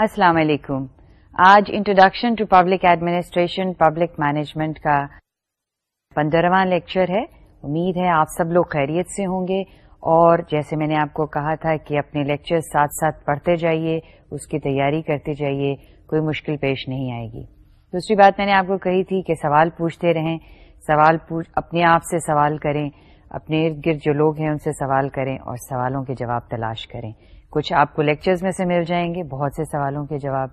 السلام علیکم۔ آج introduction to public administration public management کا پندرہواں لیکچر ہے۔ امید ہے آپ سب لوگ خیریت سے ہوں گے۔ اور جیسے میں نے آپ کو کہا تھا کہ اپنے لیکچر ساتھ ساتھ پڑھتے جائیے، اس کی تیاری کرتے جائیے، کوئی مشکل پیش نہیں آئے گی۔ دوسری بات میں نے آپ کو کہی تھی کہ سوال پوچھتے رہیں، سوال پوچھ، اپنے آپ سے سوال کریں، اپنے ارد گرد جو لوگ ہیں ان سے سوال کریں اور سوالوں کے جواب تلاش کریں۔ کچھ آپ کو لیکچرز میں سے مل جائیں گے، بہت سے سوالوں کے جواب،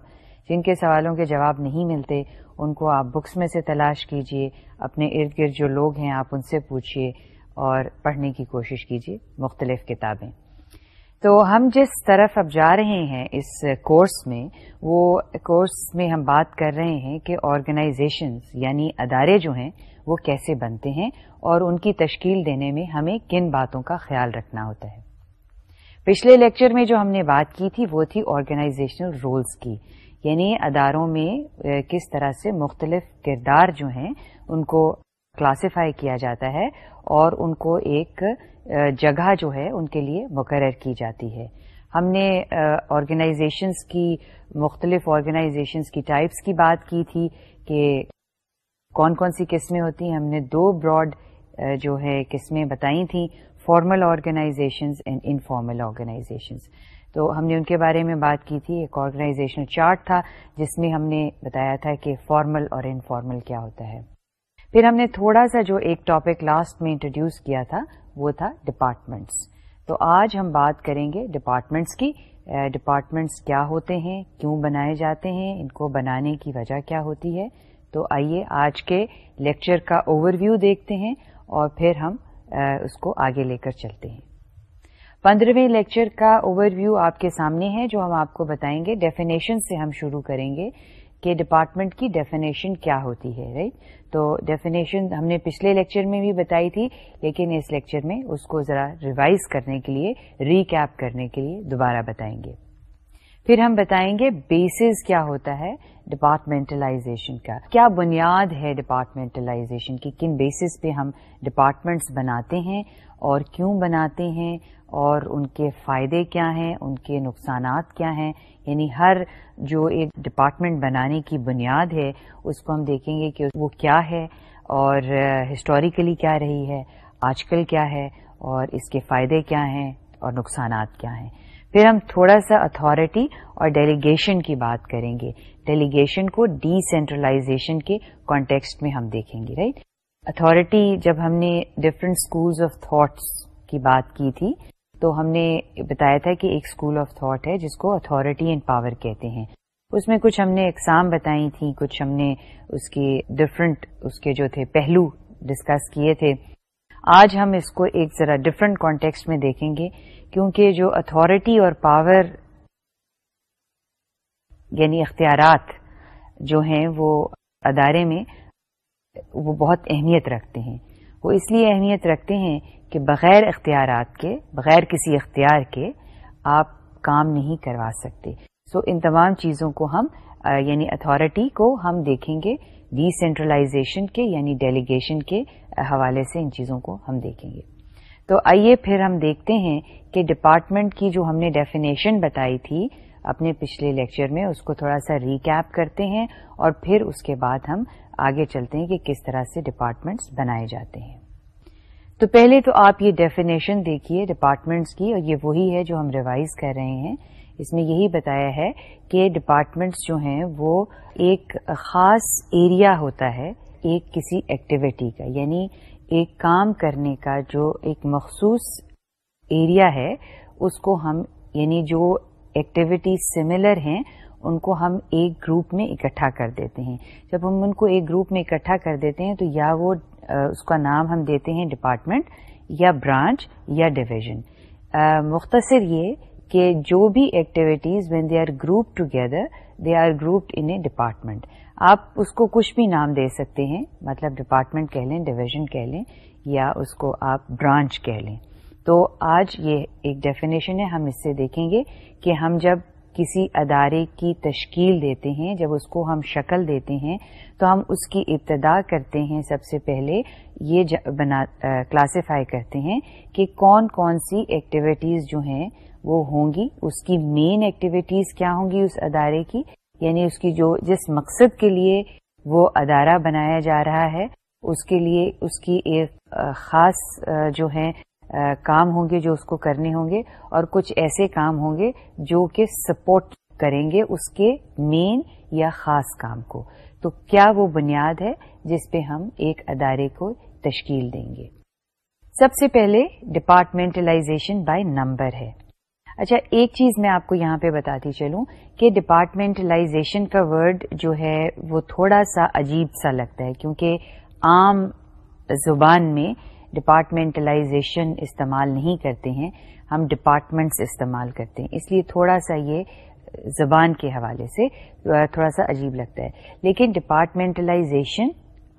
جن کے سوالوں کے جواب نہیں ملتے، ان کو آپ بکس میں سے تلاش کیجیے، اپنے ارد گرد جو لوگ ہیں آپ ان سے پوچھیے اور پڑھنے کی کوشش کیجیے مختلف کتابیں۔ تو ہم جس طرف اب جا رہے ہیں اس کورس میں، وہ کورس میں ہم بات کر رہے ہیں کہ آرگنائزیشنز یعنی ادارے جو ہیں، وہ کیسے بنتے ہیں اور ان کی تشکیل دینے میں ہمیں کن باتوں کا خیال رکھنا ہوتا ہے۔ پچھلے لیکچر میں جو ہم نے بات کی تھی وہ تھی آرگنائزیشنل رولز کی یعنی اداروں میں کس طرح سے مختلف کردار جو ہیں، ان کو کلاسیفائی کیا جاتا ہے اور ان کو ایک جگہ جو ہے، ان کے لیے مقرر کی جاتی ہے۔ ہم نے آرگنائزیشنس کی، مختلف آرگنائزیشنس کی ٹائپس کی بات کی تھی کہ کون کون سی قسمیں ہوتی ہیں۔ ہم نے دو براڈ جو ہے، قسمیں بتائی تھیں۔ Formal organizations and informal organizations تو ہم نے ان کے بارے میں بات کی تھی، ایک آرگنائزیشنل چارٹ تھا، جس میں ہم نے بتایا تھا کہ فارمل اور انفارمل کیا ہوتا ہے۔ پھر ہم نے تھوڑا سا جو ایک ٹاپک لاسٹ میں انٹروڈیوس کیا تھا، وہ تھا ڈپارٹمنٹس تو آج ہم بات کریں گے ڈپارٹمنٹس کی۔ ڈپارٹمنٹس کیا ہوتے ہیں، کیوں بنائے جاتے ہیں، ان کو بنانے کی وجہ کیا ہوتی ہے۔ تو آئیے آج کے لیکچر کا اوور ویو دیکھتے ہیں اور پھر ہم اس کو آگے لے کر چلتے ہیں۔ پندرہویں لیکچر کا اوور ویو آپ کے سامنے ہے، جو ہم آپ کو بتائیں گے۔ ڈیفینیشن سے ہم شروع کریں گے کہ ڈپارٹمنٹ کی ڈیفینیشن کیا ہوتی ہے رائٹ تو ڈیفینیشن ہم نے پچھلے لیکچر میں بھی بتائی تھی، لیکن اس لیکچر میں اس کو ذرا ریوائز کرنے کے لیے ریکیپ کرنے کے لیے دوبارہ بتائیں گے۔ پھر ہم بتائیں گے بیسز کیا ہوتا ہے ڈپارٹمنٹلائزیشن کا۔ کیا بنیاد ہے ڈپارٹمنٹلائزیشن کی؟ کن بیسز پہ ہم ڈپارٹمنٹس بناتے ہیں اور کیوں بناتے ہیں اور ان کے فائدے کیا ہیں، ان کے نقصانات کیا ہیں؟ یعنی ہر جو ایک ڈپارٹمنٹ بنانے کی بنیاد ہے، اس کو ہم دیکھیں گے کہ وہ کیا ہے اور ہسٹوریکلی کیا رہی ہے، آج کل کیا ہے اور اس کے فائدے کیا ہیں اور نقصانات کیا ہیں۔ پھر ہم تھوڑا سا اتھارٹی اور ڈیلیگیشن کی بات کریں گے۔ ڈیلیگیشن کو ڈی سینٹرلائزیشن کے کانٹیکسٹ میں ہم دیکھیں گے رائٹ اتھارٹی جب ہم نے ڈفرینٹ اسکولز آف تھاٹس کی بات کی تھی، تو ہم نے بتایا تھا کہ ایک اسکول آف تھاٹ ہے، جس کو اتھارٹی اینڈ پاور کہتے ہیں۔ اس میں کچھ ہم نے اقسام بتائی تھیں، کچھ ہم نے اس کے ڈفرنٹ اس کے جو تھے، پہلو ڈسکس کیے تھے۔ آج ہم اس کو ایک ذرا ڈفرنٹ کانٹیکسٹ میں دیکھیں گے، کیونکہ جو اتھارٹی اور پاور یعنی اختیارات جو ہیں وہ ادارے میں وہ بہت اہمیت رکھتے ہیں۔ وہ اس لیے اہمیت رکھتے ہیں کہ بغیر اختیارات کے، بغیر کسی اختیار کے آپ کام نہیں کروا سکتے۔ سو ان تمام چیزوں کو ہم یعنی اتھارٹی کو ہم دیکھیں گے۔ ڈی سینٹرلائزیشن کے یعنی ڈیلیگیشن کے حوالے سے ان چیزوں کو ہم دیکھیں گے۔ تو آئیے پھر ہم دیکھتے ہیں کہ ڈپارٹمنٹ کی جو ہم نے ڈیفینیشن بتائی تھی اپنے پچھلے لیکچر میں، اس کو تھوڑا سا ریکیپ کرتے ہیں اور پھر اس کے بعد ہم آگے چلتے ہیں کہ کس طرح سے ڈپارٹمنٹس بنائے جاتے ہیں۔ تو پہلے تو آپ یہ ڈیفینیشن دیکھیے ڈپارٹمنٹس کی اور یہ وہی ہے جو ہم ریوائز کر رہے ہیں۔ اس میں یہی بتایا ہے کہ ڈپارٹمنٹس جو ہیں وہ ایک خاص ایریا ہوتا ہے، ایک کسی ایکٹیویٹی کا یعنی ایک کام کرنے کا جو ایک مخصوص ایریا ہے، اس کو ہم یعنی جو ایکٹیویٹیز سملر ہیں، ان کو ہم ایک گروپ میں اکٹھا کر دیتے ہیں۔ جب ہم ان کو ایک گروپ میں اکٹھا کر دیتے ہیں، تو یا وہ اس کا نام ہم دیتے ہیں ڈپارٹمنٹ یا برانچ یا ڈویژن مختصر یہ کہ جو بھی activities when they are group together they are grouped in a department آپ اس کو کچھ بھی نام دے سکتے ہیں مطلب ڈپارٹمنٹ کہہ لیں ڈویژن کہہ لیں، یا اس کو آپ برانچ کہہ لیں۔ تو آج یہ ایک ڈیفینیشن ہے، ہم اس سے دیکھیں گے کہ ہم جب کسی ادارے کی تشکیل دیتے ہیں، جب اس کو ہم شکل دیتے ہیں، تو ہم اس کی ابتدا کرتے ہیں۔ سب سے پہلے یہ کلاسیفائی کرتے ہیں کہ کون کون سی ایکٹیویٹیز جو ہیں وہ ہوں گی، اس کی مین ایکٹیویٹیز کیا ہوں گی اس ادارے کی؟ یعنی اس کی جو جس مقصد کے لیے وہ ادارہ بنایا جا رہا ہے، اس کے لیے اس کی ایک خاص جو ہے کام ہوں گے جو اس کو کرنے ہوں گے، اور کچھ ایسے کام ہوں گے جو کہ سپورٹ کریں گے اس کے مین یا خاص کام کو۔ تو کیا وہ بنیاد ہے جس پہ ہم ایک ادارے کو تشکیل دیں گے؟ سب سے پہلے ڈپارٹمنٹلائزیشن بائی نمبر ہے۔ اچھا ایک چیز میں آپ کو یہاں پہ بتاتی چلوں کہ ڈپارٹمنٹلائزیشن کا ورڈ جو ہے وہ تھوڑا سا عجیب سا لگتا ہے، کیونکہ عام زبان میں ڈپارٹمنٹلائزیشن استعمال نہیں کرتے ہیں، ہم ڈپارٹمنٹس استعمال کرتے ہیں۔ اس لیے تھوڑا سا یہ زبان کے حوالے سے تھوڑا سا عجیب لگتا ہے۔ لیکن ڈپارٹمنٹلائزیشن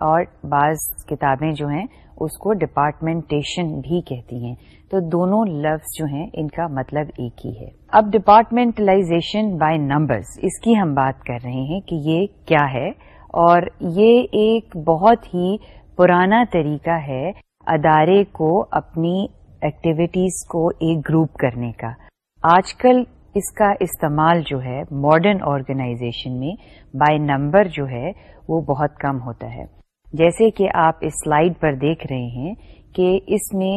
اور بعض کتابیں جو ہیں، اس کو ڈپارٹمنٹیشن بھی کہتی ہیں۔ تو دونوں لفظ جو ہیں، ان کا مطلب ایک ہی ہے۔ اب ڈپارٹمنٹلائزیشن بائی نمبرز اس کی ہم بات کر رہے ہیں کہ یہ کیا ہے، اور یہ ایک بہت ہی پرانا طریقہ ہے ادارے کو اپنی ایکٹیویٹیز کو ایک گروپ کرنے کا۔ آج کل اس کا استعمال جو ہے ماڈرن آرگنائزیشن میں بائی نمبر جو ہے، وہ بہت کم ہوتا ہے۔ جیسے کہ آپ اس سلائیڈ پر دیکھ رہے ہیں کہ اس میں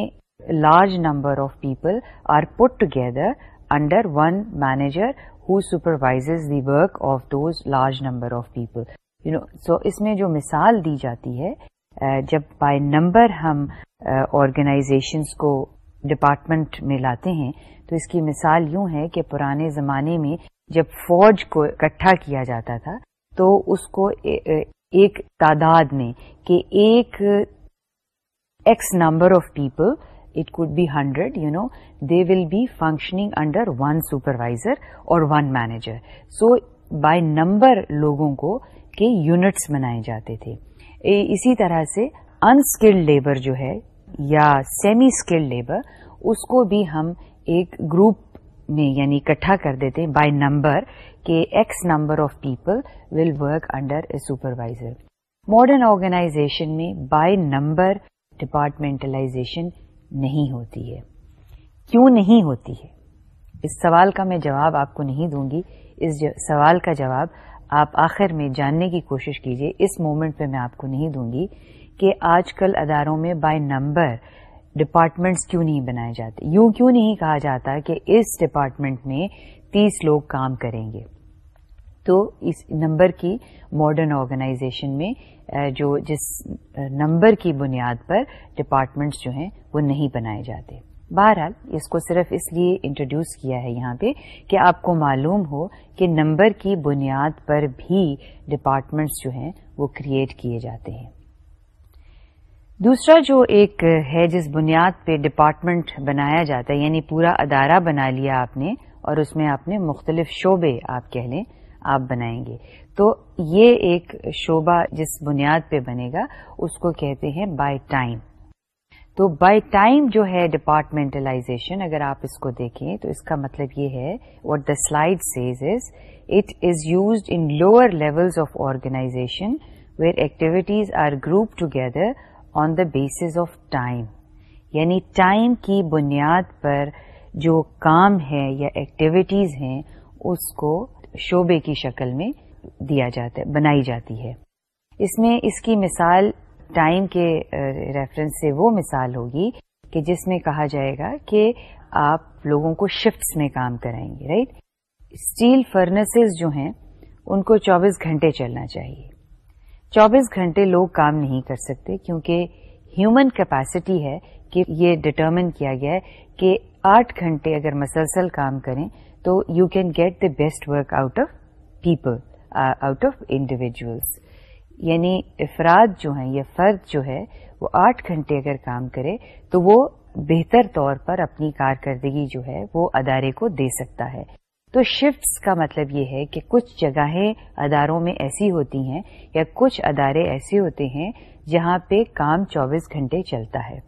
large number of people are put together under one manager who supervises the work of those large number of people you know so اس میں جو مثال دی جاتی ہے جب بائی نمبر ہم آرگنائزیشنس کو ڈپارٹمنٹ میں لاتے ہیں تو اس کی مثال یوں ہے کہ پرانے زمانے میں جب فوج کو اکٹھا کیا جاتا تھا تو اس کو ایک تعداد میں کہ ایک X number of people it could be hundred you know they will be functioning under one supervisor اور one manager so by number لوگوں کو کے یونٹس بنائے جاتے تھے اسی طرح سے انسکلڈ لیبر جو ہے یا سیمی اسکلڈ لیبر اس کو بھی ہم ایک گروپ میں یعنی اکٹھا کر دیتے بائی نمبر کہ X number of people will work under a supervisor modern organization میں بائی نمبر ڈپارٹمنٹلائزیشن نہیں ہوتی ہے۔ کیوں نہیں ہوتی ہے؟ اس سوال کا میں جواب آپ کو نہیں دوں گی۔ اس سوال کا جواب آپ آخر میں جاننے کی کوشش کیجیے اس مومنٹ پہ میں آپ کو نہیں دوں گی کہ آج کل اداروں میں بائی نمبر ڈپارٹمنٹس کیوں نہیں بنائے جاتے۔ یوں کیوں نہیں کہا جاتا کہ اس ڈپارٹمنٹ میں تیس لوگ کام کریں گے؟ تو اس نمبر کی ماڈرن آرگنائزیشن میں جو جس نمبر کی بنیاد پر ڈپارٹمنٹس جو ہیں، وہ نہیں بنائے جاتے۔ بہرحال، اس کو صرف اس لیے انٹروڈیوس کیا ہے یہاں پہ کہ آپ کو معلوم ہو کہ نمبر کی بنیاد پر بھی ڈپارٹمنٹس جو ہیں، وہ کریٹ کیے جاتے ہیں۔ دوسرا جو ایک ہے، جس بنیاد پہ ڈپارٹمنٹ بنایا جاتا ہے یعنی پورا ادارہ بنا لیا آپ نے اور اس میں آپ نے مختلف شعبے آپ کہہ لیں آپ بنائیں گے۔ تو یہ ایک شعبہ جس بنیاد پہ بنے گا، اس کو کہتے ہیں بائی ٹائم تو بائی ٹائم جو ہے ڈپارٹمنٹلائزیشن اگر آپ اس کو دیکھیں تو اس کا مطلب یہ ہے what the slide says is it is used in lower level of organization where activities are group together on the basis of time یعنی ٹائم کی بنیاد پر جو کام ہے یا ایکٹیویٹیز ہیں، اس کو شعبے کی شکل میں دیا جاتا ہے، بنائی جاتی ہے۔ اس میں اس کی مثال، ٹائم کے ریفرنس سے وہ مثال ہوگی کہ جس میں کہا جائے گا کہ آپ لوگوں کو شفٹس میں کام کرائیں گے رائٹ اسٹیل فرنسز جو ہیں، ان کو چوبیس گھنٹے چلنا چاہیے۔ چوبیس گھنٹے لوگ کام نہیں کر سکتے کیونکہ ہیومن کیپیسٹی ہے کہ یہ ڈٹرمن کیا گیا ہے کہ آٹھ گھنٹے اگر مسلسل کام کریں تو you can get the best work out of people out of individuals یعنی افراد جو ہیں یا فرد جو ہے وہ آٹھ گھنٹے اگر کام کرے تو وہ بہتر طور پر اپنی کارکردگی جو ہے وہ ادارے کو دے سکتا ہے۔ تو شفٹس کا مطلب یہ ہے کہ کچھ جگہیں اداروں میں ایسی ہوتی ہیں یا کچھ ادارے ایسے ہوتے ہیں جہاں پہ کام چوبیس گھنٹے چلتا ہے۔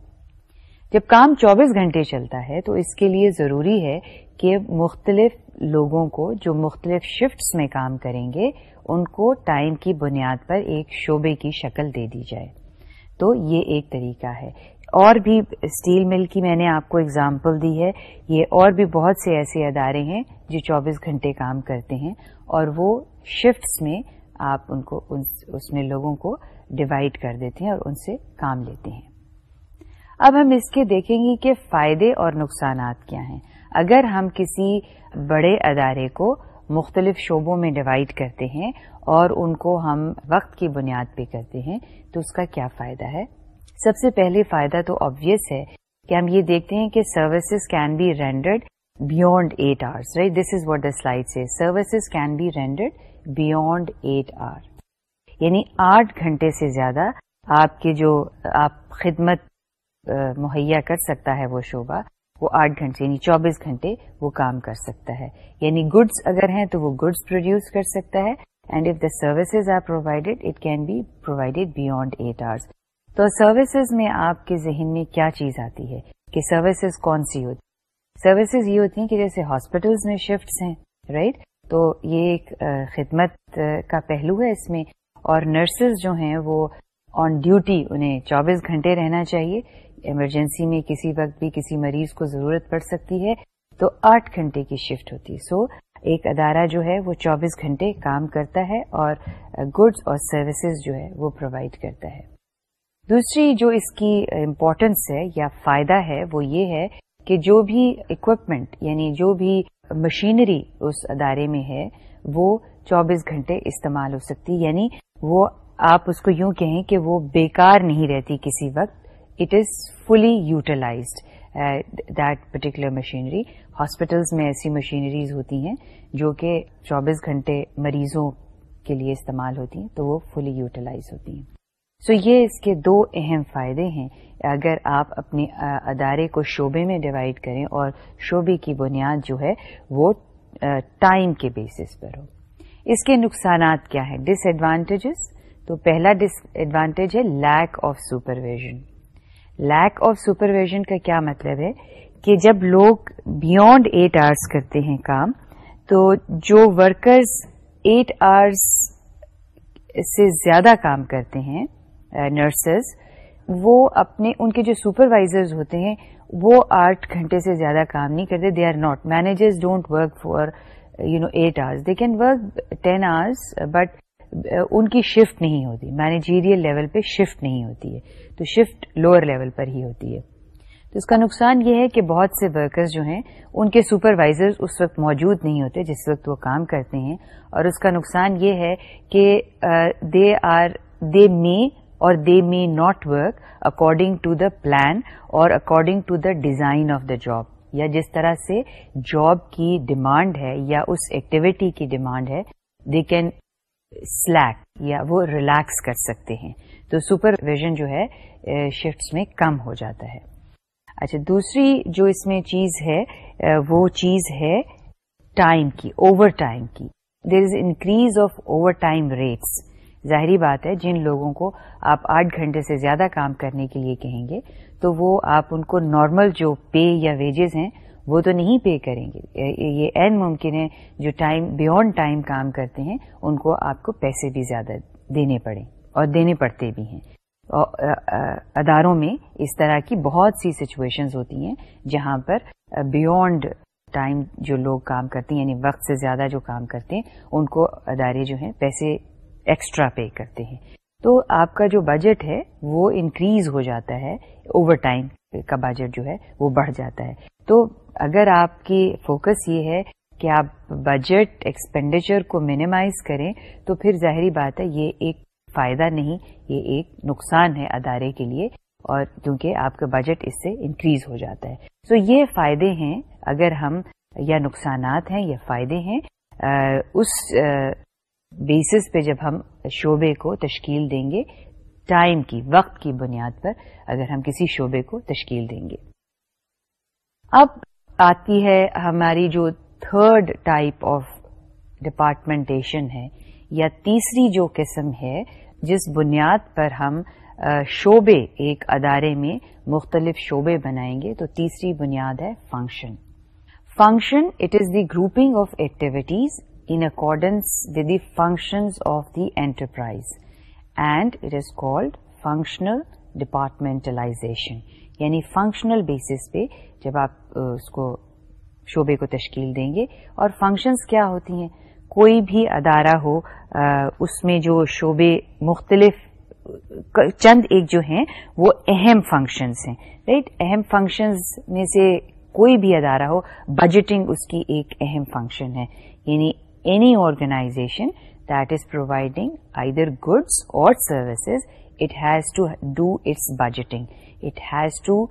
جب کام چوبیس گھنٹے چلتا ہے تو اس کے لیے ضروری ہے کہ مختلف لوگوں کو جو مختلف شفٹس میں کام کریں گے، ان کو ٹائم کی بنیاد پر ایک شعبے کی شکل دے دی جائے۔ تو یہ ایک طریقہ ہے۔ اور بھی اسٹیل مل کی میں نے آپ کو اگزامپل دی ہے۔ یہ اور بھی بہت سے ایسے ادارے ہیں جو چوبیس گھنٹے کام کرتے ہیں اور وہ شفٹس میں آپ ان کو اس میں لوگوں کو ڈیوائڈ کر دیتے ہیں اور ان سے کام لیتے ہیں۔ اب ہم اس کے دیکھیں گے کہ فائدے اور نقصانات کیا ہیں۔ اگر ہم کسی بڑے ادارے کو مختلف شعبوں میں ڈیوائڈ کرتے ہیں اور ان کو ہم وقت کی بنیاد پہ کرتے ہیں، تو اس کا کیا فائدہ ہے؟ سب سے پہلے فائدہ تو آبویس ہے کہ ہم یہ دیکھتے ہیں کہ services can be rendered beyond eight hours right this is what the slide says services can be rendered beyond eight hour یعنی آٹھ گھنٹے سے زیادہ آپ کے جو آپ خدمت مہیا کر سکتا ہے وہ شعبہ وہ آٹھ گھنٹے یعنی چوبیس گھنٹے وہ کام کر سکتا ہے۔ یعنی گڈس اگر ہیں تو وہ گڈس پروڈیوس کر سکتا ہے and if the services are provided it can be provided beyond eight hours تو سروسز میں آپ کے ذہن میں کیا چیز آتی ہے؟ کہ سروسز کون سی ہوتی سروسز یہ ہوتی ہیں کہ جیسے ہاسپٹلس میں شفٹس ہیں رائٹ تو یہ ایک خدمت کا پہلو ہے اس میں۔ اور نرسز جو ہیں وہ آن ڈیوٹی انہیں چوبیس گھنٹے رہنا چاہیے۔ ایمرجنسی میں کسی وقت بھی کسی مریض کو ضرورت پڑ سکتی ہے، تو آٹھ گھنٹے کی شفٹ ہوتی ہے۔ سو ایک ادارہ جو ہے، وہ چوبیس گھنٹے کام کرتا ہے اور گڈس اور سروسز جو ہے، وہ پرووائڈ کرتا ہے۔ دوسری جو اس کی امپورٹنس ہے یا فائدہ ہے، وہ یہ ہے کہ جو بھی اکوپمنٹ یعنی جو بھی مشینری اس ادارے میں ہے، وہ چوبیس گھنٹے استعمال ہو سکتی۔ یعنی وہ آپ اس کو یوں کہیں کہ وہ بیکار نہیں رہتی کسی وقت it is fully utilized that particular machinery hospitals میں ایسی مشینریز ہوتی ہیں جو کہ چوبیس گھنٹے مریضوں کے لیے استعمال ہوتی ہیں، تو وہ فلی یوٹیلائز ہوتی ہیں۔ سو so یہ اس کے دو اہم فائدے ہیں۔ اگر آپ اپنے ادارے کو شعبے میں ڈیوائڈ کریں اور شعبے کی بنیاد جو ہے وہ ٹائم کے بیسس پر ہو۔ اس کے نقصانات کیا ہیں؟ ڈس ایڈوانٹیجز تو پہلا ڈس ایڈوانٹیج ہے lack of supervision lack of supervision کا کیا مطلب ہے؟ کہ جب لوگ بیونڈ ایٹ آورس کرتے ہیں کام، تو جو ورکرز ایٹ آورس سے زیادہ کام کرتے ہیں نرسز وہ اپنے، ان کے جو سپروائزرز ہوتے ہیں، وہ آٹھ گھنٹے سے زیادہ کام نہیں کرتے they are not managers don't work for you know eight hours they can work ten hours but ان کی شفٹ نہیں ہوتی۔ مینیجیریل لیول پہ شفٹ نہیں ہوتی ہے۔ تو شفٹ لوور لیول پر ہی ہوتی ہے۔ تو اس کا نقصان یہ ہے کہ بہت سے ورکرز جو ہیں، ان کے سپروائزر اس وقت موجود نہیں ہوتے جس وقت وہ کام کرتے ہیں۔ اور اس کا نقصان یہ ہے کہ دے are they may or they may not work according to the plan or according to the design of the job یا جس طرح سے جاب کی ڈیمانڈ ہے یا اس ایکٹیویٹی کی ڈیمانڈ ہے دے کین سلیک یا وہ ریلیکس کر سکتے ہیں۔ تو سپرویژن جو ہے شفٹس میں کم ہو جاتا ہے۔ اچھا دوسری جو اس میں چیز ہے وہ چیز ہے ٹائم کی اوور ٹائم کی۔ There is increase of overtime rates ظاہری بات ہے، جن لوگوں کو آپ آٹھ گھنٹے سے زیادہ کام کرنے کے لیے کہیں گے، تو وہ آپ ان کو نارمل جو پے یا ویجز ہیں وہ تو نہیں پے کریں گے۔ یہ این ممکن ہے جو ٹائم بیونڈ ٹائم کام کرتے ہیں، ان کو آپ کو پیسے بھی زیادہ دینے پڑیں اور دینے پڑتے بھی ہیں۔ اداروں میں اس طرح کی بہت سی سچویشنز ہوتی ہیں جہاں پر بیونڈ ٹائم جو لوگ کام کرتے ہیں یعنی وقت سے زیادہ جو کام کرتے ہیں، ان کو ادارے جو ہیں پیسے ایکسٹرا پے کرتے ہیں۔ تو آپ کا جو بجٹ ہے، وہ انکریز ہو جاتا ہے۔ اوور ٹائم کا بجٹ جو ہے، وہ بڑھ جاتا ہے۔ تو اگر آپ کی فوکس یہ ہے کہ آپ بجٹ ایکسپینڈیچر کو مینیمائز کریں، تو پھر ظاہری بات ہے، یہ ایک فائدہ نہیں، یہ ایک نقصان ہے ادارے کے لیے، اور کیونکہ آپ کا بجٹ اس سے انکریز ہو جاتا ہے۔ سو یہ فائدے ہیں، اگر ہم، یا نقصانات ہیں یا فائدے ہیں۔ اس بیسس پہ جب ہم شعبے کو تشکیل دیں گے ٹائم کی، وقت کی بنیاد پر اگر ہم کسی شعبے کو تشکیل دیں گے۔ اب آتی ہے، ہماری جو تھرڈ ٹائپ آف ڈپارٹمنٹیشن ہے، یا تیسری جو قسم ہے، جس بنیاد پر ہم شعبے، ایک ادارے میں مختلف شعبے بنائیں گے، تو تیسری بنیاد ہے function function it is the grouping of activities in accordance with the functions of the enterprise and it is called functional departmentalization یعنی فنکشنل بیسس پہ جب آپ اس کو شعبے کو تشکیل دیں گے اور فنکشنز کیا ہوتی ہیں؟ کوئی بھی ادارہ ہو اس میں جو شعبے مختلف چند ایک جو ہیں، وہ اہم فنکشنز ہیں رائٹ اہم فنکشنز میں سے کوئی بھی ادارہ ہو بجٹنگ اس کی ایک اہم فنکشن ہے یعنی any organisation that is providing either goods or services it has to do its budgeting it has to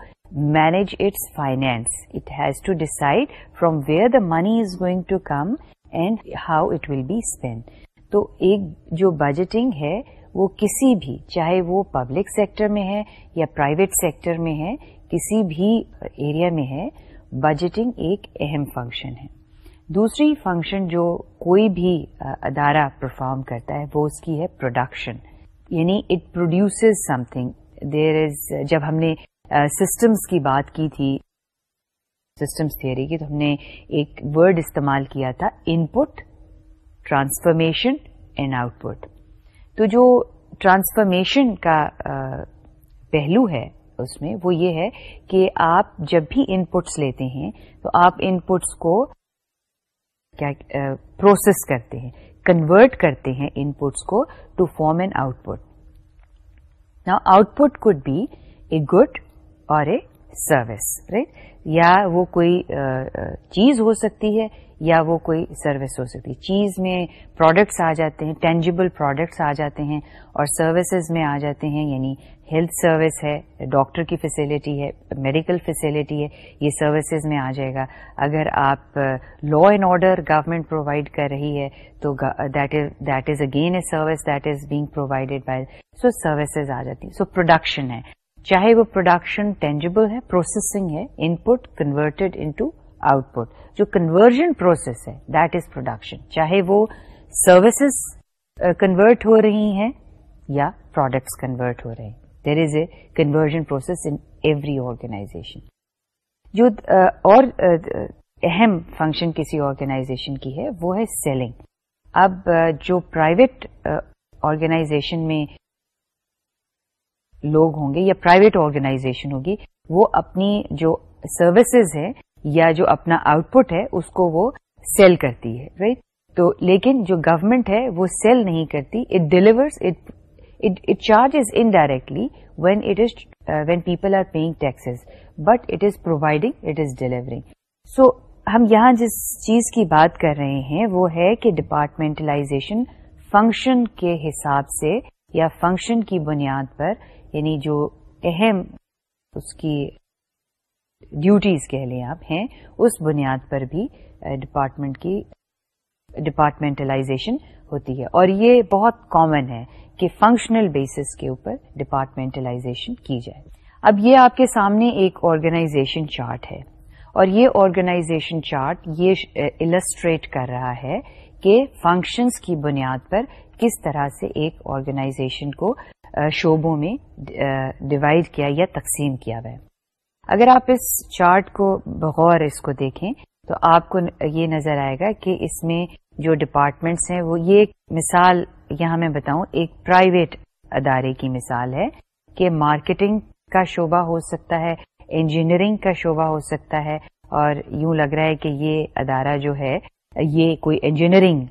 manage its finance it has to decide from where the money is going to come and how it will be spend تو ایک جو budgeting ہے، وہ کسی بھی، چاہے وہ public sector میں ہے یا پرائیویٹ سیکٹر میں ہے، کسی بھی ایریا میں ہے بجٹنگ ایک اہم فنکشن ہے۔ دوسری فنکشن جو کوئی بھی ادارہ پرفارم کرتا ہے، وہ اس کی ہے پروڈکشن یعنی it produce something there is, جب ہم نے سسٹمس کی بات کی تھی سسٹمس تھیوری کی، تو ہم نے ایک ورڈ استعمال کیا تھا input transformation and output تو جو ٹرانسفارمیشن کا پہلو ہے اس میں، وہ یہ ہے کہ آپ جب بھی ان پٹس لیتے ہیں، تو آپ ان پٹس کو کیا پروسیس کرتے ہیں کنورٹ کرتے ہیں ان پٹس کو to form an output نا output could be a good اور اے سروس رائٹ یا وہ کوئی چیز ہو سکتی ہے یا وہ کوئی سروس ہو سکتی ہے۔ چیز میں پروڈکٹس آ جاتے ہیں ٹینجیبل پروڈکٹس آ جاتے ہیں اور سروسز میں آ جاتے ہیں یعنی ہیلتھ سروس ہے ڈاکٹر کی فیسلٹی ہے میڈیکل فیسلٹی ہے، یہ سروسز میں آ جائے گا۔ اگر آپ law and order government provide کر رہی ہے، تو that is again a service that is being provided by so services آ جاتی سو پروڈکشن ہے۔ چاہے وہ پروڈکشن ٹینجیبل ہے پروسیسنگ ہے input converted into output جو کنورژن پروسیس ہے دیٹ از پروڈکشن چاہے وہ سروسز کنورٹ uh, ہو رہی ہیں یا پروڈکٹس کنورٹ ہو رہے ہیں. There is a conversion process in every organization جو uh, اور uh, اہم فنکشن کسی آرگنائزیشن کی ہے، وہ ہے سیلنگ اب جو پرائیویٹ آرگنائزیشن میں لوگ ہوں گے یا پرائیویٹ آرگنائزیشن ہوگی، وہ اپنی جو سروسز ہے یا جو اپنا آؤٹ پٹ ہے، اس کو وہ سیل کرتی ہے رائٹ تو لیکن جو گورمنٹ ہے، وہ سیل نہیں کرتی it delivers it charge indirectly when it is when people are paying taxes but it is providing it is delivering so ہم یہاں جس چیز کی بات کر رہے ہیں، وہ ہے کہ ڈپارٹمنٹلائزیشن فنکشن کے حساب سے یا فنکشن کی بنیاد پر یعنی جو اہم اس کی ڈیوٹیز کہہ لیں آپ ہیں، اس بنیاد پر بھی ڈپارٹمنٹ کی ڈپارٹمنٹلائزیشن ہوتی ہے۔ اور یہ بہت کامن ہے کہ فنکشنل بیسس کے اوپر ڈپارٹمنٹلائزیشن کی جائے۔ اب یہ آپ کے سامنے ایک آرگنائزیشن چارٹ ہے۔ اور یہ آرگنائزیشن چارٹ یہ السٹریٹ کر رہا ہے کہ فنکشنز کی بنیاد پر کس طرح سے ایک آرگنائزیشن کو شعبوں میں ڈیوائڈ کیا یا تقسیم کیا ہوا ہے۔ اگر آپ اس چارٹ کو بغور اس کو دیکھیں، تو آپ کو یہ نظر آئے گا کہ اس میں جو ڈپارٹمنٹس ہیں، وہ یہ مثال یہاں میں بتاؤں، ایک پرائیویٹ ادارے کی مثال ہے کہ مارکیٹنگ کا شعبہ ہو سکتا ہے انجینئرنگ کا شعبہ ہو سکتا ہے، اور یوں لگ رہا ہے کہ یہ ادارہ جو ہے، یہ کوئی انجینئرنگ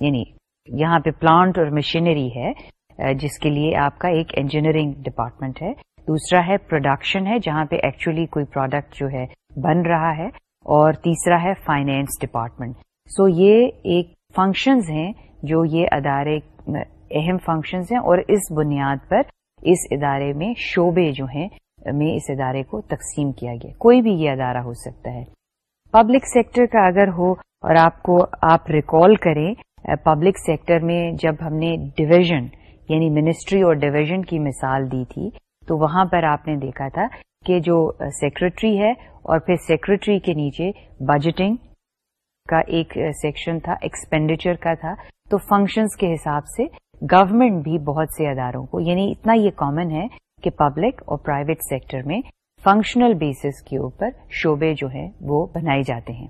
یعنی یہاں پہ پلانٹ اور مشینری ہے۔ جس کے لیے آپ کا ایک انجینئرنگ ڈپارٹمنٹ ہے۔ دوسرا ہے پروڈکشن ہے، جہاں پہ ایکچولی کوئی پروڈکٹ جو ہے بن رہا ہے۔ اور تیسرا ہے فائنینس ڈپارٹمنٹ سو یہ ایک فنکشنز ہیں جو یہ ادارے، اہم فنکشنز ہیں۔ اور اس بنیاد پر اس ادارے میں شعبے جو ہیں، میں اس ادارے کو تقسیم کیا گیا۔ کوئی بھی یہ ادارہ ہو سکتا ہے۔ پبلک سیکٹر کا اگر ہو اور آپ کو آپ ریکال کریں پبلک سیکٹر میں جب ہم نے ڈویژن یعنی منسٹری اور ڈویژن کی مثال دی تھی، تو وہاں پر آپ نے دیکھا تھا کہ جو سیکرٹری ہے اور پھر سیکرٹری کے نیچے بجٹنگ کا ایک سیکشن تھا ایکسپینڈیچر کا تھا، تو فنکشنز کے حساب سے گورنمنٹ بھی بہت سے اداروں کو یعنی اتنا یہ کامن ہے کہ پبلک اور پرائیویٹ سیکٹر میں فنکشنل بیسس کے اوپر شعبے جو ہیں وہ بنائے جاتے ہیں۔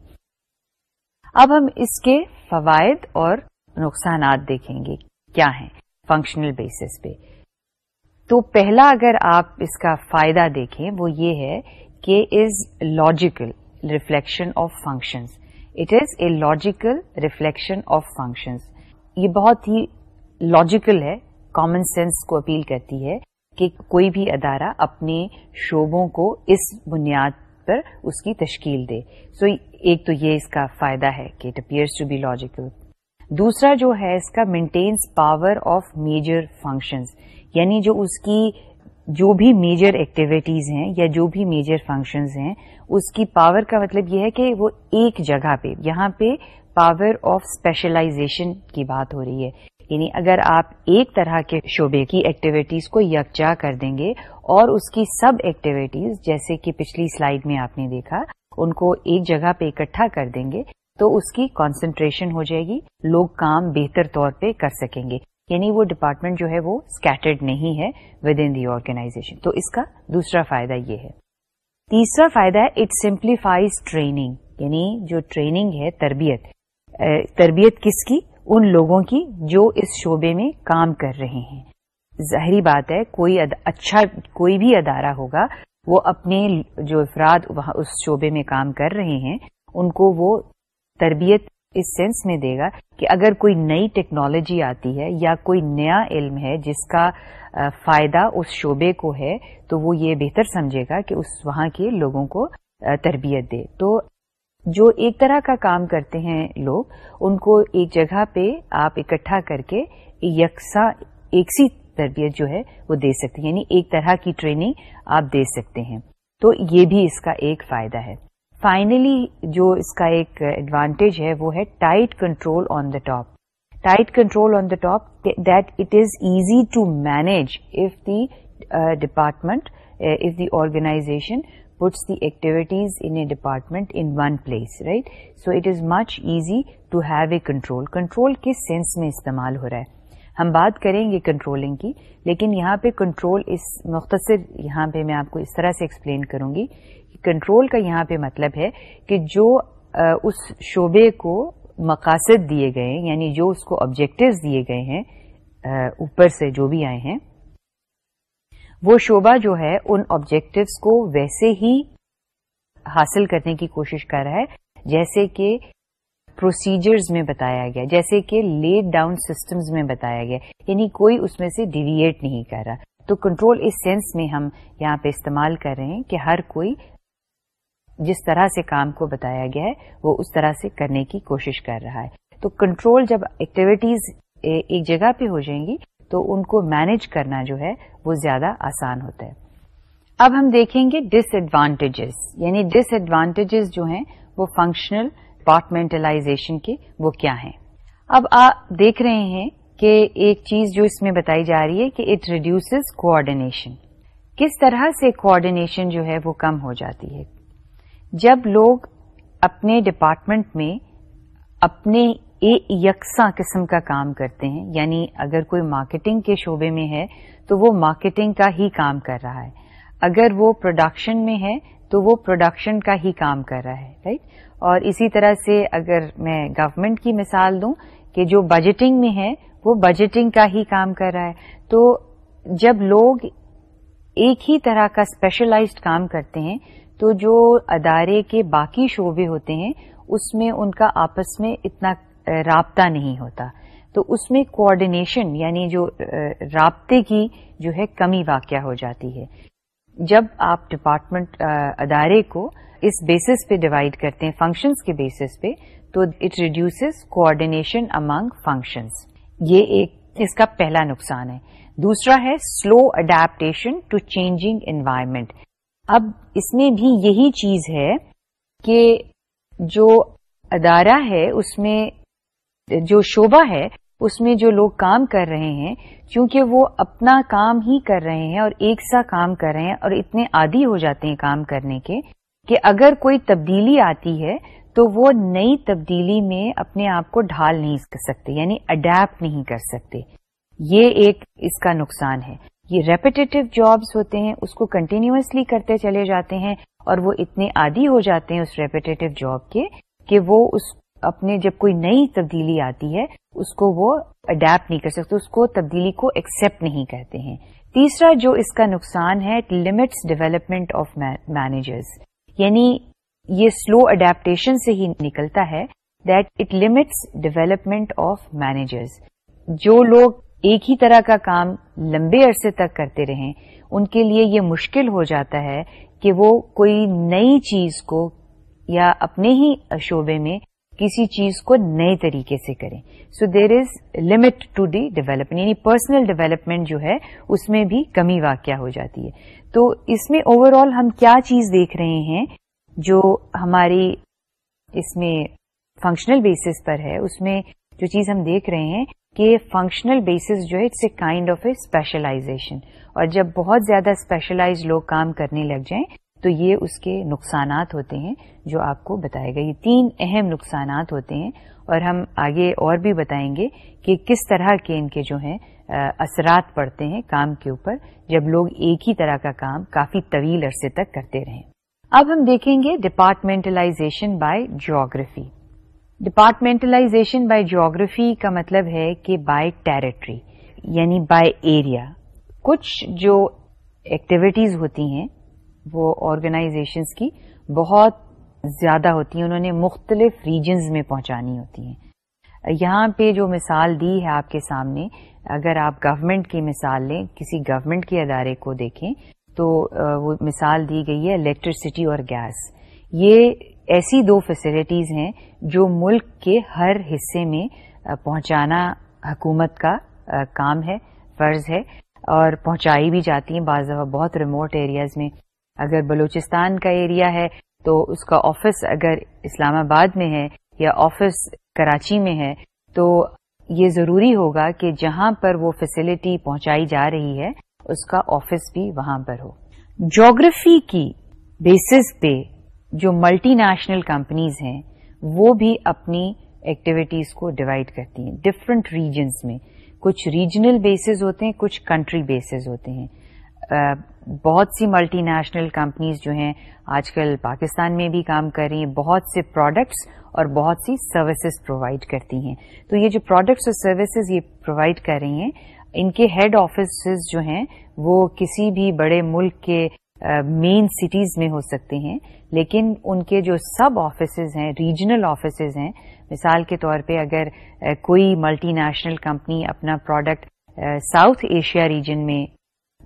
اب ہم اس کے فوائد اور نقصانات دیکھیں گے، کیا ہیں؟ فنکشنل بیسس پہ۔ تو پہلا اگر آپ اس کا فائدہ دیکھیں وہ یہ ہے کہ is logical reflection of functions it is a logical reflection of functions یہ بہت ہی لاجیکل ہے کامن سینس کو اپیل کرتی ہے کہ کوئی بھی ادارہ اپنے شعبوں کو اس بنیاد پر اس کی تشکیل دے۔ سو so, ایک تو یہ اس کا فائدہ ہے کہ it appears to be logical دوسرا جو ہے، اس کا maintains power of major functions یعنی جو اس کی جو بھی میجر ایکٹیویٹیز ہیں یا جو بھی میجر فنکشنز ہیں، اس کی پاور کا مطلب یہ ہے کہ وہ ایک جگہ پہ، یہاں پہ پاور آف اسپیشلائزیشن کی بات ہو رہی ہے۔ یعنی اگر آپ ایک طرح کے شعبے کی ایکٹیویٹیز کو یکجا کر دیں گے اور اس کی سب ایکٹیویٹیز جیسے کہ پچھلی سلائیڈ میں آپ نے دیکھا، ان کو ایک جگہ پہ اکٹھا کر دیں گے تو اس کی کانسنٹریشن ہو جائے گی۔ لوگ کام بہتر طور پہ کر سکیں گے۔ یعنی وہ ڈپارٹمنٹ جو ہے وہ اسکیٹرڈ نہیں ہے ود ان دی آرگنائزیشن تو اس کا دوسرا فائدہ یہ ہے۔ تیسرا فائدہ ہے اٹ سمپلیفائز ٹریننگ یعنی جو ٹریننگ ہے، تربیت۔ تربیت کس کی؟ ان لوگوں کی جو اس شعبے میں کام کر رہے ہیں۔ ظاہری بات ہے، کوئی اچھا کوئی بھی ادارہ ہوگا، وہ اپنے جو افراد اس شعبے میں کام کر رہے ہیں، ان کو وہ تربیت اس سینس میں دے گا کہ اگر کوئی نئی ٹیکنالوجی آتی ہے یا کوئی نیا علم ہے جس کا فائدہ اس شعبے کو ہے، تو وہ یہ بہتر سمجھے گا کہ اس وہاں کے لوگوں کو تربیت دے۔ تو جو ایک طرح کا کام کرتے ہیں لوگ، ان کو ایک جگہ پہ آپ اکٹھا کر کے یکساں ایک سی تربیت جو ہے وہ دے سکتے ہیں یعنی ایک طرح کی ٹریننگ آپ دے سکتے ہیں۔ تو یہ بھی اس کا ایک فائدہ ہے۔ فائنلی جو اس کا ایک ایڈوانٹیج ہے، وہ ہے tight control on the top tight control on the top that it is easy to manage of the department of the organization puts the activities in a department in one place right so it is much easy to have a control control کس سینس میں استعمال ہو رہا ہے ہم بات کریں گے کنٹرولنگ کی لیکن یہاں پہ کنٹرول اس مختصر یہاں پہ میں آپ کو اس طرح سے ایکسپلین کروں گی کنٹرول کا یہاں پہ مطلب ہے کہ جو اس شعبے کو مقاصد دیے گئے یعنی جو اس کو آبجیکٹوز دیے گئے ہیں اوپر سے جو بھی آئے ہیں، وہ شعبہ جو ہے، ان آبجیکٹوز کو ویسے ہی حاصل کرنے کی کوشش کر رہا ہے، جیسے کہ پروسیجرز میں بتایا گیا، جیسے کہ لیڈ ڈاؤن سسٹمز میں بتایا گیا یعنی کوئی اس میں سے ڈیویٹ نہیں کر رہا۔ تو کنٹرول اس سینس میں ہم یہاں پہ استعمال کر رہے ہیں کہ ہر کوئی جس طرح سے کام کو بتایا گیا ہے، وہ اس طرح سے کرنے کی کوشش کر رہا ہے۔ تو کنٹرول جب ایکٹیویٹیز ایک جگہ پہ ہو جائیں گی، تو ان کو مینج کرنا جو ہے، وہ زیادہ آسان ہوتا ہے۔ اب ہم دیکھیں گے ڈس ایڈوانٹیجز یعنی ڈس ایڈوانٹیجز جو ہیں، وہ فنکشنل ڈپارٹمنٹلائزیشن کے وہ کیا ہیں۔ اب آپ دیکھ رہے ہیں کہ ایک چیز جو اس میں بتائی جا رہی ہے کہ اٹ ریڈیوسز کوآڈینیشن کس طرح سے کوآڈینیشن جو ہے، وہ کم ہو جاتی ہے؟ جب لوگ اپنے ڈپارٹمنٹ میں اپنے یکساں قسم کا کام کرتے ہیں یعنی اگر کوئی مارکیٹنگ کے شعبے میں ہے تو وہ مارکیٹنگ کا ہی کام کر رہا ہے۔ اگر وہ پروڈکشن میں ہے تو وہ پروڈکشن کا ہی کام کر رہا ہے رائٹ اور اسی طرح سے اگر میں گورمنٹ کی مثال دوں کہ جو بجٹنگ میں ہے، وہ بجٹنگ کا ہی کام کر رہا ہے۔ تو جب لوگ ایک ہی طرح کا اسپیشلائزڈ کام کرتے ہیں تو جو ادارے کے باقی شعبے ہوتے ہیں، اس میں ان کا آپس میں اتنا رابطہ نہیں ہوتا۔ تو اس میں کوآڈینیشن یعنی جو رابطے کی جو ہے کمی واقع ہو جاتی ہے۔ جب آپ ڈپارٹمنٹ ادارے کو اس بیسس پہ ڈیوائڈ کرتے ہیں فنکشنز کے بیسس پہ، تو it reduces coordination among functions یہ ایک اس کا پہلا نقصان ہے۔ دوسرا ہے slow adaptation to changing environment اب اس میں بھی یہی چیز ہے کہ جو ادارہ ہے، اس میں جو شعبہ ہے، اس میں جو لوگ کام کر رہے ہیں، کیونکہ وہ اپنا کام ہی کر رہے ہیں اور ایک سا کام کر رہے ہیں اور اتنے عادی ہو جاتے ہیں کام کرنے کے کہ اگر کوئی تبدیلی آتی ہے تو وہ نئی تبدیلی میں اپنے آپ کو ڈھال نہیں کر سکتے یعنی اڈیپٹ نہیں کر سکتے۔ یہ ایک اس کا نقصان ہے۔ یہ ریپیٹیو جابس ہوتے ہیں، اس کو کنٹینیوسلی کرتے چلے جاتے ہیں اور وہ اتنے عادی ہو جاتے ہیں اس ریپیٹیو جاب کے کہ وہ اس اپنے جب کوئی نئی تبدیلی آتی ہے، اس کو وہ اڈیپٹ نہیں کر سکتے، اس کو تبدیلی کو ایکسپٹ نہیں کرتے ہیں۔ تیسرا جو اس کا نقصان ہے لمٹس ڈیولپمنٹ آف مینیجرز یعنی یہ سلو اڈیپٹیشن سے ہی نکلتا ہے that it limits development of managers جو لوگ ایک ہی طرح کا کام لمبے عرصے تک کرتے رہیں، ان کے لیے یہ مشکل ہو جاتا ہے کہ وہ کوئی نئی چیز کو یا اپنے ہی شعبے میں کسی چیز کو نئے طریقے سے کریں۔ So there is limit to the development یعنی پرسنل ڈیولپمنٹ جو ہے، اس میں بھی کمی واقع ہو جاتی ہے۔ تو اس میں اوور آل ہم کیا چیز دیکھ رہے ہیں جو ہماری اس میں فنکشنل بیسس پر ہے، اس میں جو چیز ہم دیکھ رہے ہیں کہ فنکشنل بیسس جو ہے it's a kind of a specialization اور جب بہت زیادہ اسپیشلائز لوگ کام کرنے لگ جائیں، تو یہ اس کے نقصانات ہوتے ہیں جو آپ کو بتائے گا یہ تین اہم نقصانات ہوتے ہیں اور ہم آگے اور بھی بتائیں گے کہ کس طرح کے ان کے جو ہیں اثرات پڑتے ہیں کام کے اوپر، جب لوگ ایک ہی طرح کا کام کافی طویل عرصے تک کرتے رہیں۔ اب ہم دیکھیں گے departmentalization by geography departmentalization by geography کا مطلب ہے کہ بائی ٹیریٹری یعنی بائی ایریا کچھ جو ایکٹیویٹیز ہوتی ہیں، وہ آرگنائزیشنس کی بہت زیادہ ہوتی ہیں، انہوں نے مختلف ریجنز میں پہنچانی ہوتی ہیں۔ یہاں پہ جو مثال دی ہے آپ کے سامنے، اگر آپ گورنمنٹ کی مثال لیں، کسی گورنمنٹ کے ادارے کو دیکھیں، تو وہ مثال دی گئی ہے الیکٹریسٹی اور گیس یہ ایسی دو فیسلٹیز ہیں جو ملک کے ہر حصے میں پہنچانا حکومت کا کام ہے، فرض ہے، اور پہنچائی بھی جاتی ہیں بعض دفعہ بہت ریموٹ ایریاز میں۔ اگر بلوچستان کا ایریا ہے تو اس کا آفس اگر اسلام آباد میں ہے یا آفس کراچی میں ہے، تو یہ ضروری ہوگا کہ جہاں پر وہ فیسلٹی پہنچائی جا رہی ہے، اس کا آفس بھی وہاں پر ہو۔ جغرفی کی بیسس پہ جو ملٹی نیشنل کمپنیز ہیں، وہ بھی اپنی ایکٹیویٹیز کو ڈیوائڈ کرتی ہیں۔ ڈفرنٹ ریجنز میں کچھ ریجنل بیسز ہوتے ہیں، کچھ کنٹری بیسز ہوتے ہیں۔ بہت سی ملٹی نیشنل کمپنیز جو ہیں، آج کل پاکستان میں بھی کام کر رہی ہیں۔ بہت سے پروڈکٹس اور بہت سی سروسز پرووائڈ کرتی ہیں۔ تو یہ جو پروڈکٹس اور سروسز یہ پرووائڈ کر رہی ہیں، ان کے ہیڈ آفیسز جو ہیں، وہ کسی بھی بڑے ملک کے مین سٹیز میں ہو سکتے ہیں، لیکن ان کے جو سب آفیسز ہیں ریجنل آفیسز ہیں، مثال کے طور پہ اگر کوئی ملٹی نیشنل کمپنی اپنا پروڈکٹ ساؤتھ ایشیا ریجن میں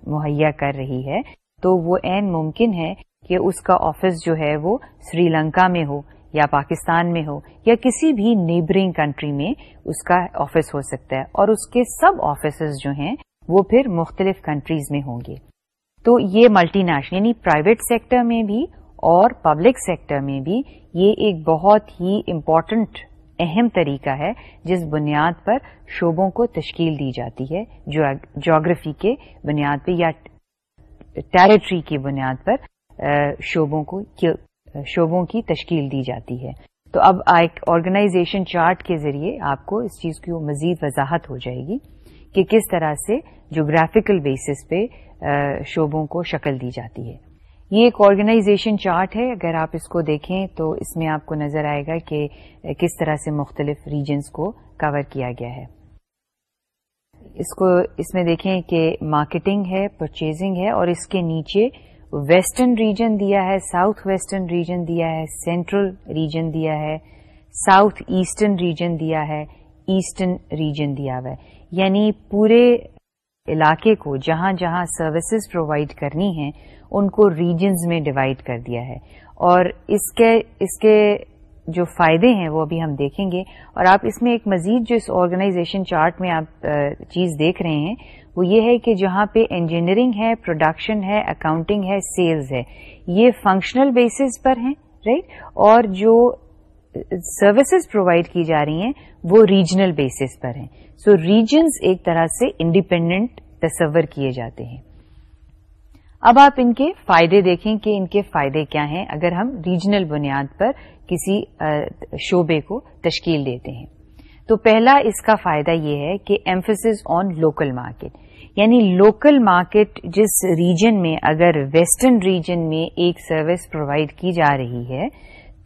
مہیا کر رہی ہے، تو وہ این ممکن ہے کہ اس کا آفس جو ہے وہ سری لنکا میں ہو یا پاکستان میں ہو یا کسی بھی نیبرنگ کنٹری میں اس کا آفس ہو سکتا ہے، اور اس کے سب آفیسز جو ہیں وہ پھر مختلف کنٹریز میں ہوں گے۔ تو یہ ملٹی نیشنل یعنی پرائیویٹ سیکٹر میں بھی اور پبلک سیکٹر میں بھی یہ ایک بہت ہی امپورٹنٹ اہم طریقہ ہے جس بنیاد پر شعبوں کو تشکیل دی جاتی ہے جغرافی کے بنیاد پہ یا ٹیریٹری کی بنیاد پر شعبوں کو شعبوں کی تشکیل دی جاتی ہے۔ تو اب ایک آرگنائزیشن چارٹ کے ذریعے آپ کو اس چیز کی مزید وضاحت ہو جائے گی کہ کس طرح سے جغرافیکل بیسس پہ شعبوں کو شکل دی جاتی ہے۔ یہ ایک آرگنائزیشن چارٹ ہے۔ اگر آپ اس کو دیکھیں تو اس میں آپ کو نظر آئے گا کہ کس طرح سے مختلف ریجنز کو کور کیا گیا ہے۔ اس کو اس میں دیکھیں کہ مارکیٹنگ ہے پرچیزنگ ہے اور اس کے نیچے ویسٹرن ریجن دیا ہے ساؤتھ ویسٹرن ریجن دیا ہے سینٹرل ریجن دیا ہے ساؤتھ ایسٹرن ریجن دیا ہے ایسٹرن ریجن دیا ہوا ہے۔ یعنی پورے علاقے کو جہاں جہاں سروسز پرووائڈ کرنی ہیں، ان کو ریجنز میں ڈیوائڈ کر دیا ہے۔ اور اس کے اس کے جو فائدے ہیں، وہ ابھی ہم دیکھیں گے۔ اور آپ اس میں ایک مزید جو اس آرگنائزیشن چارٹ میں آپ چیز دیکھ رہے ہیں، وہ یہ ہے کہ جہاں پہ انجینئرنگ ہے پروڈکشن ہے اکاؤنٹنگ ہے سیلز ہے، یہ فنکشنل بیسس پر ہیں رائٹ اور جو سروسز پرووائڈ کی جا رہی ہیں، وہ ریجنل بیسس پر ہیں۔ سو ریجنز ایک طرح سے انڈیپینڈنٹ تصور کیے جاتے ہیں۔ اب آپ ان کے فائدے دیکھیں کہ ان کے فائدے کیا ہیں، اگر ہم ریجنل بنیاد پر کسی شعبے کو تشکیل دیتے ہیں۔ تو پہلا اس کا فائدہ یہ ہے کہ ایمفس آن لوکل مارکیٹ یعنی لوکل مارکیٹ جس ریجن میں، اگر ویسٹرن ریجن میں ایک سروس پرووائڈ کی جا رہی ہے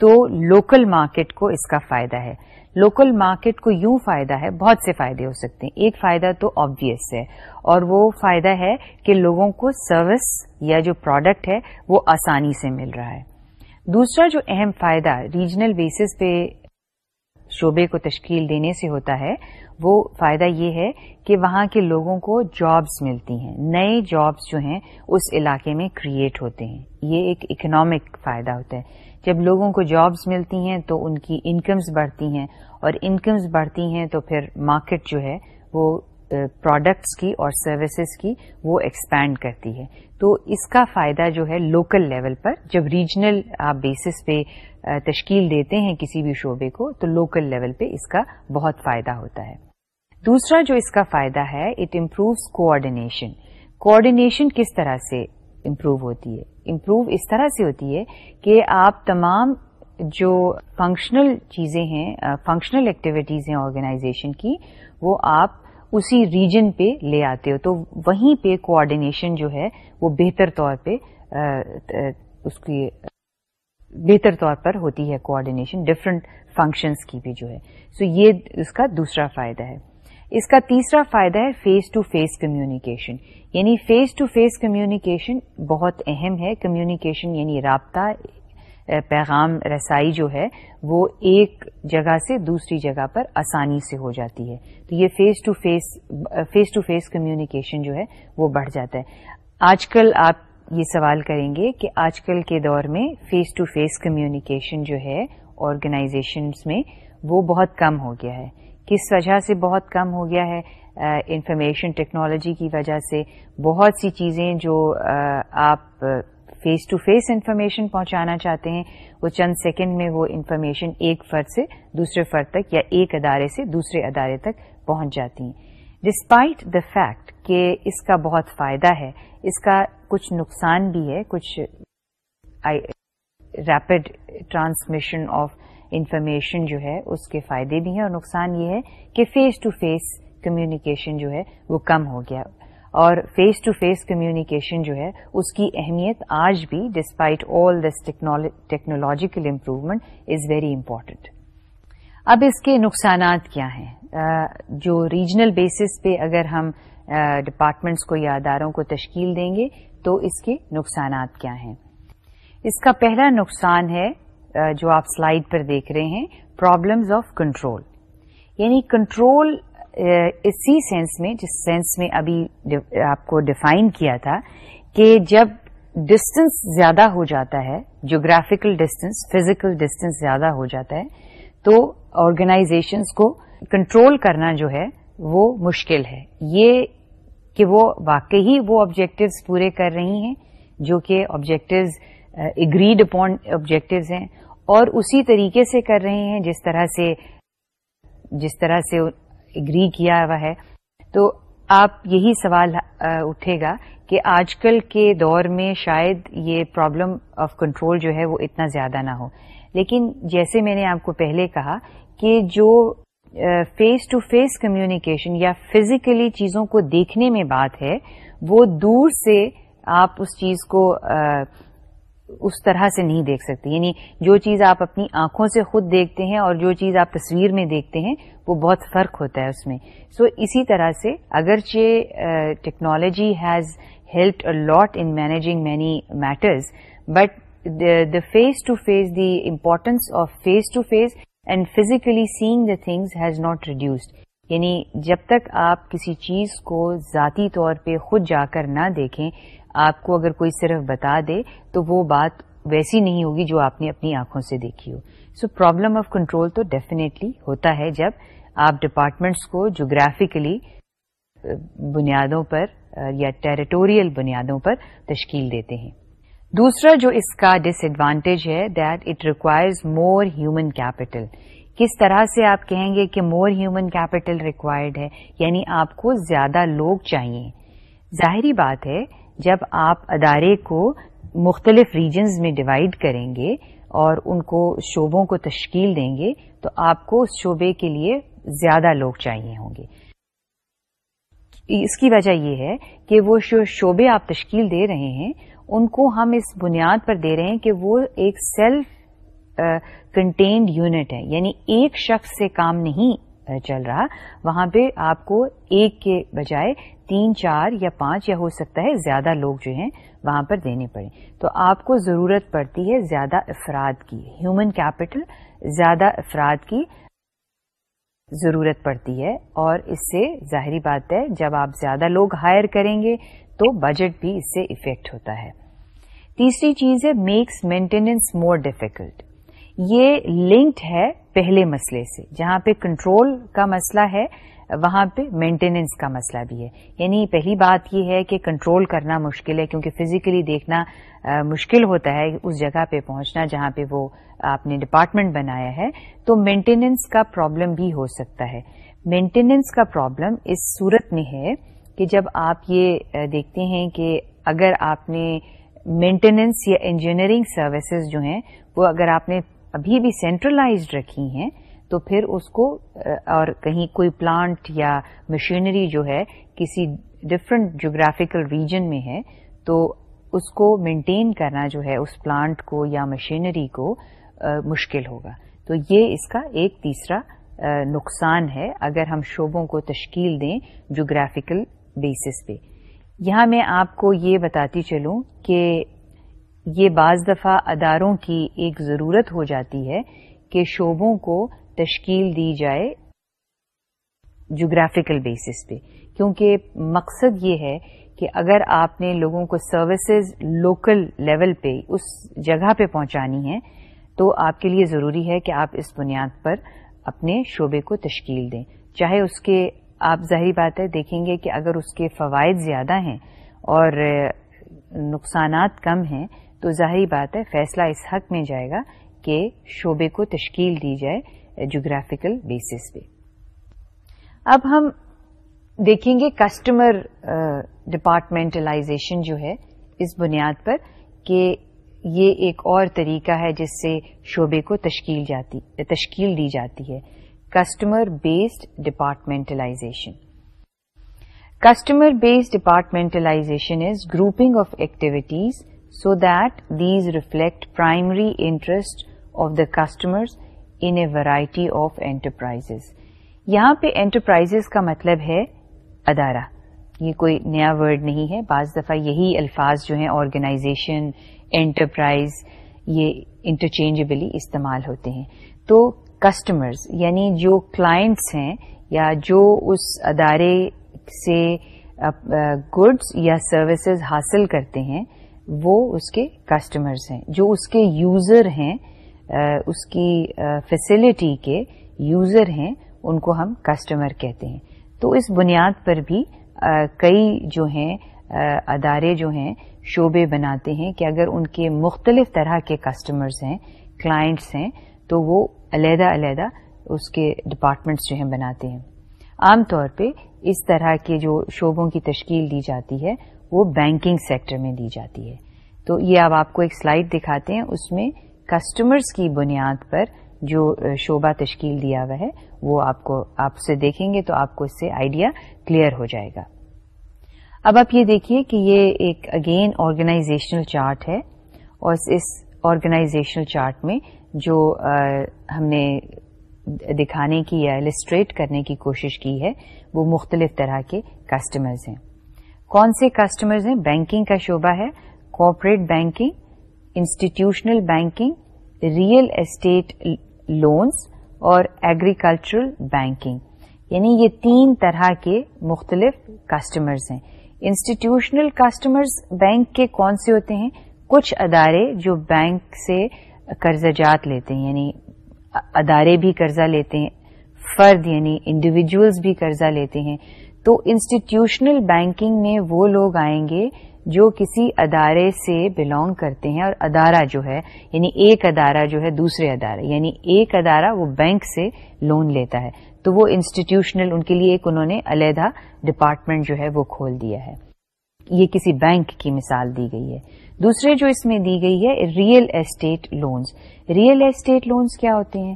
تو لوکل مارکیٹ کو اس کا فائدہ ہے۔ لوکل مارکیٹ کو یوں فائدہ ہے، بہت سے فائدے ہو سکتے ہیں۔ ایک فائدہ تو آبویس ہے، اور وہ فائدہ ہے کہ لوگوں کو سروس یا جو پروڈکٹ ہے وہ آسانی سے مل رہا ہے۔ دوسرا جو اہم فائدہ ریجنل بیسس پہ شعبے کو تشکیل دینے سے ہوتا ہے وہ فائدہ یہ ہے کہ وہاں کے لوگوں کو جابس ملتی ہیں۔ نئے جابس جو ہیں، اس علاقے میں کریٹ ہوتے ہیں۔ یہ ایک اکنامک فائدہ ہوتا ہے۔ جب لوگوں کو جابس ملتی ہیں تو ان کی انکمز بڑھتی ہیں اور انکمز بڑھتی ہیں تو پھر مارکیٹ جو ہے، وہ پروڈکٹس کی اور سروسز کی وہ ایکسپینڈ کرتی ہے۔ تو اس کا فائدہ جو ہے لوکل لیول پر، جب ریجنل آپ بیسس پہ تشکیل دیتے ہیں کسی بھی شعبے کو، تو لوکل لیول پہ اس کا بہت فائدہ ہوتا ہے۔ دوسرا جو اس کا فائدہ ہے اٹ امپرووز کوآڈینیشن کوآڈینیشن کس طرح سے امپروو ہوتی ہے؟ امپروو اس طرح سے ہوتی ہے کہ آپ تمام جو فنکشنل چیزیں ہیں فنکشنل ایکٹیویٹیز ہیں آرگنائزیشن کی، وہ آپ اسی ریجن پہ لے آتے ہو۔ تو وہیں پہ کوآڈینیشن جو ہے، وہ بہتر طور پہ اس کی، بہتر طور پر ہوتی ہے کوآڈینیشن ڈفرنٹ فنکشنز کی بھی جو ہے۔ سو so یہ اس کا دوسرا فائدہ ہے۔ اس کا تیسرا فائدہ ہے فیس ٹو فیس کمیونیکیشن یعنی فیس ٹو فیس کمیونیکیشن بہت اہم ہے. کمیونیکیشن یعنی رابطہ پیغام رسائی جو ہے، وہ ایک جگہ سے دوسری جگہ پر آسانی سے ہو جاتی ہے. تو یہ face to face face to face communication جو ہے، وہ بڑھ جاتا ہے. آج کل آپ یہ سوال کریں گے کہ آج کل کے دور میں فیس ٹو فیس کمیونیکیشن جو ہے آرگنائزیشنس میں، وہ بہت کم ہو گیا ہے. کس وجہ سے بہت کم ہو گیا ہے انفارمیشن ٹیکنالوجی کی وجہ سے بہت سی چیزیں جو آپ فیس ٹو فیس انفارمیشن پہنچانا چاہتے ہیں، وہ چند سیکنڈ میں وہ انفارمیشن ایک فرد سے دوسرے فرد تک یا ایک ادارے سے دوسرے ادارے تک پہنچ جاتی ہیں۔ ڈسپائٹ دا فیکٹ کہ اس کا بہت فائدہ ہے، اس کا کچھ نقصان بھی ہے، کچھ ریپڈ ٹرانسمیشن آف انفارمیشن جو ہے، اس کے فائدے بھی ہیں اور نقصان یہ ہے کہ فیس ٹو فیس کمیونیکیشن جو ہے، وہ کم ہو گیا۔ اور فیس ٹو فیس کمیونیکیشن جو ہے، اس کی اہمیت آج بھی despite all this technological improvement is very important اب اس کے نقصانات کیا ہیں؟ جو ریجنل بیسس پہ اگر ہم ڈپارٹمنٹس کو یا اداروں کو تشکیل دیں گے تو اس کے نقصانات کیا ہیں؟ اس کا پہلا نقصان ہے جو آپ سلائیڈ پر دیکھ رہے ہیں پرابلمز آف کنٹرول یعنی کنٹرول اسی سینس میں، جس سینس میں ابھی آپ کو ڈیفائن کیا تھا، کہ جب ڈسٹینس زیادہ ہو جاتا ہے جوگرافیکل ڈسٹینس فزیکل ڈسٹینس زیادہ ہو جاتا ہے، تو آرگنائزیشنس کو کنٹرول کرنا جو ہے، وہ مشکل ہے۔ یہ کہ وہ واقعی وہ آبجیکٹوز پورے کر رہی ہیں، جو کہ آبجیکٹوز اگریڈ اپون آبجیکٹوز ہیں اور اسی طریقے سے کر رہے ہیں جس طرح سے جس طرح سے اگری کیا ہوا ہے۔ تو آپ یہی سوال اٹھے گا کہ آج کل کے دور میں شاید یہ پرابلم آف کنٹرول جو ہے وہ اتنا زیادہ نہ ہو۔ لیکن جیسے میں نے آپ کو پہلے کہا کہ جو فیس ٹو فیس کمیونیکیشن یا فزیکلی چیزوں کو دیکھنے میں بات ہے، وہ دور سے آپ اس چیز کو اس طرح سے نہیں دیکھ سکتے۔ یعنی جو چیز آپ اپنی آنکھوں سے خود دیکھتے ہیں اور جو چیز آپ تصویر میں دیکھتے ہیں وہ بہت فرق ہوتا ہے اس میں۔ سو so, اسی طرح سے اگرچہ technology has help a lot in managing many matters but the face to face the importance of face to face and physically seeing the things has not reduced یعنی جب تک آپ کسی چیز کو ذاتی طور پہ خود جا کر نہ دیکھیں آپ کو اگر کوئی صرف بتا دے تو وہ بات ویسی نہیں ہوگی جو آپ نے اپنی آنکھوں سے دیکھی ہو۔ سو پرابلم آف کنٹرول تو ڈیفینیٹلی ہوتا ہے جب آپ ڈپارٹمنٹس کو جغرافکلی uh, بنیادوں پر uh, یا ٹیریٹوریل بنیادوں پر تشکیل دیتے ہیں۔ دوسرا جو اس کا ڈس ایڈوانٹیج ہے that it requires more human capital کس طرح سے آپ کہیں گے کہ مور ہیومن کیپٹل ریکوائرڈ ہے؟ یعنی آپ کو زیادہ لوگ چاہیے۔ ظاہری بات ہے جب آپ ادارے کو مختلف ریجنز میں ڈیوائڈ کریں گے اور ان کو شعبوں کو تشکیل دیں گے، تو آپ کو اس شعبے کے لیے زیادہ لوگ چاہیے ہوں گے۔ اس کی وجہ یہ ہے کہ وہ شعبے آپ تشکیل دے رہے ہیں، ان کو ہم اس بنیاد پر دے رہے ہیں کہ وہ ایک سیلف کنٹینڈ یونٹ ہے۔ یعنی ایک شخص سے کام نہیں چل رہا۔ وہاں پہ آپ کو ایک کے بجائے تین چار یا پانچ یا ہو سکتا ہے زیادہ لوگ جو ہیں وہاں پر دینے پڑے تو آپ کو ضرورت پڑتی ہے زیادہ افراد کی ہیومن کیپٹل زیادہ افراد کی ضرورت پڑتی ہے۔ اور اس سے ظاہری بات ہے، جب آپ زیادہ لوگ ہائر کریں گے تو بجٹ بھی اس سے افیکٹ ہوتا ہے۔ تیسری چیز ہے میکس مینٹیننس مور ڈیفیکلٹ یہ لنکڈ ہے پہلے مسئلے سے، جہاں پہ کنٹرول کا مسئلہ ہے۔ وہاں پہ مینٹیننس کا مسئلہ بھی ہے۔ یعنی پہلی بات یہ ہے کہ کنٹرول کرنا مشکل ہے، کیونکہ فزیکلی دیکھنا مشکل ہوتا ہے اس جگہ پہ پہنچنا جہاں پہ وہ آپ نے ڈپارٹمنٹ بنایا ہے، تو مینٹیننس کا پرابلم بھی ہو سکتا ہے۔ مینٹیننس کا پرابلم اس صورت میں ہے کہ جب آپ یہ دیکھتے ہیں کہ اگر آپ نے مینٹیننس یا انجینئرنگ سروسز جو ہیں، وہ اگر آپ نے ابھی بھی سینٹرلائزڈ رکھی ہیں تو پھر اس کو اور کہیں کوئی پلانٹ یا مشینری جو ہے کسی ڈفرنٹ جغرافیکل ریجن میں ہے، تو اس کو مینٹین کرنا جو ہے، اس پلانٹ کو یا مشینری کو مشکل ہوگا۔ تو یہ اس کا ایک تیسرا نقصان ہے اگر ہم شعبوں کو تشکیل دیں جغرافیکل بیسس پہ۔ یہاں میں آپ کو یہ بتاتی چلوں کہ یہ بعض دفعہ اداروں کی ایک ضرورت ہو جاتی ہے کہ شعبوں کو تشکیل دی جائے جغرافیکل بیسس پہ۔ کیونکہ مقصد یہ ہے کہ اگر آپ نے لوگوں کو سروسز لوکل لیول پہ اس جگہ پہ پہنچانی ہے، تو آپ کے لیے ضروری ہے کہ آپ اس بنیاد پر اپنے شعبے کو تشکیل دیں۔ چاہے اس کے، آپ ظاہری بات ہے، دیکھیں گے کہ اگر اس کے فوائد زیادہ ہیں اور نقصانات کم ہیں، تو ظاہری بات ہے، فیصلہ اس حق میں جائے گا کہ شعبے کو تشکیل دی جائے۔ جغرافیکل بیسس پہ اب ہم دیکھیں گے کسٹمر ڈپارٹمنٹلائزیشن جو ہے اس بنیاد پر کہ یہ ایک اور طریقہ ہے جس سے شعبے کو تشکیل جاتی، تشکیل دی جاتی ہے۔ Customer based departmentalization customer based departmentalization is grouping of activities so that these reflect primary interest of the customers in a variety of enterprise یہاں پہ انٹرپرائز کا مطلب ہے ادارہ۔ یہ کوئی نیا ورڈ نہیں ہے۔ بعض دفعہ یہی الفاظ جو ہیں آرگنائزیشن انٹرپرائز یہ انٹرچینجبلی استعمال ہوتے ہیں۔ تو کسٹمرز یعنی جو کلائنٹس ہیں یا جو اس ادارے سے گڈس یا سروسز حاصل کرتے ہیں، وہ اس کے کسٹمرز ہیں۔ جو اس کے یوزر ہیں اس کی فیسلٹی کے یوزر ہیں، ان کو ہم کسٹمر کہتے ہیں۔ تو اس بنیاد پر بھی کئی جو ہیں ادارے جو ہیں، شعبے بناتے ہیں کہ اگر ان کے مختلف طرح کے کسٹمرز ہیں کلائنٹس ہیں، تو وہ علیحدہ علیحدہ اس کے ڈپارٹمنٹس جو ہیں بناتے ہیں۔ عام طور پہ اس طرح کے جو شعبوں کی تشکیل دی جاتی ہے، وہ بینکنگ سیکٹر میں دی جاتی ہے۔ تو یہ اب آپ کو ایک سلائڈ دکھاتے ہیں، اس میں کسٹمرز کی بنیاد پر جو شعبہ تشکیل دیا ہوا ہے، وہ آپ کو، آپ سے دیکھیں گے تو آپ کو اس سے آئیڈیا کلیئر ہو جائے گا۔ اب آپ یہ دیکھیے کہ یہ ایک اگین آرگنائزیشنل چارٹ ہے اور اس آرگنائزیشنل چارٹ میں جو ہم نے دکھانے کی یا السٹریٹ کرنے کی کوشش کی ہے، وہ مختلف طرح کے کسٹمرز ہیں۔ کون سے کسٹمرز ہیں؟ بینکنگ کا شعبہ ہے corporate banking institutional banking real estate loans اور ایگریکلچرل بینکنگ یعنی یہ تین طرح کے مختلف کسٹمرز ہیں. انسٹیٹیوشنل کسٹمرز بینک کے کون سے ہوتے ہیں؟ کچھ ادارے جو بینک سے قرضہ جات لیتے ہیں یعنی ادارے بھی قرضہ لیتے ہیں، فرد یعنی انڈیویجلز بھی قرضہ لیتے ہیں. تو انسٹیٹیوشنل بینکنگ میں وہ لوگ آئیں گے جو کسی ادارے سے بلونگ کرتے ہیں اور ادارہ جو ہے یعنی ایک ادارہ جو ہے دوسرے ادارے یعنی ایک ادارہ وہ بینک سے لون لیتا ہے۔ تو وہ انسٹیٹیوشنل ان کے لیے ایک انہوں نے علیحدہ ڈپارٹمنٹ جو ہے وہ کھول دیا ہے۔ یہ کسی بینک کی مثال دی گئی ہے۔ دوسرے جو اس میں دی گئی ہے real estate loans real estate loans کیا ہوتے ہیں؟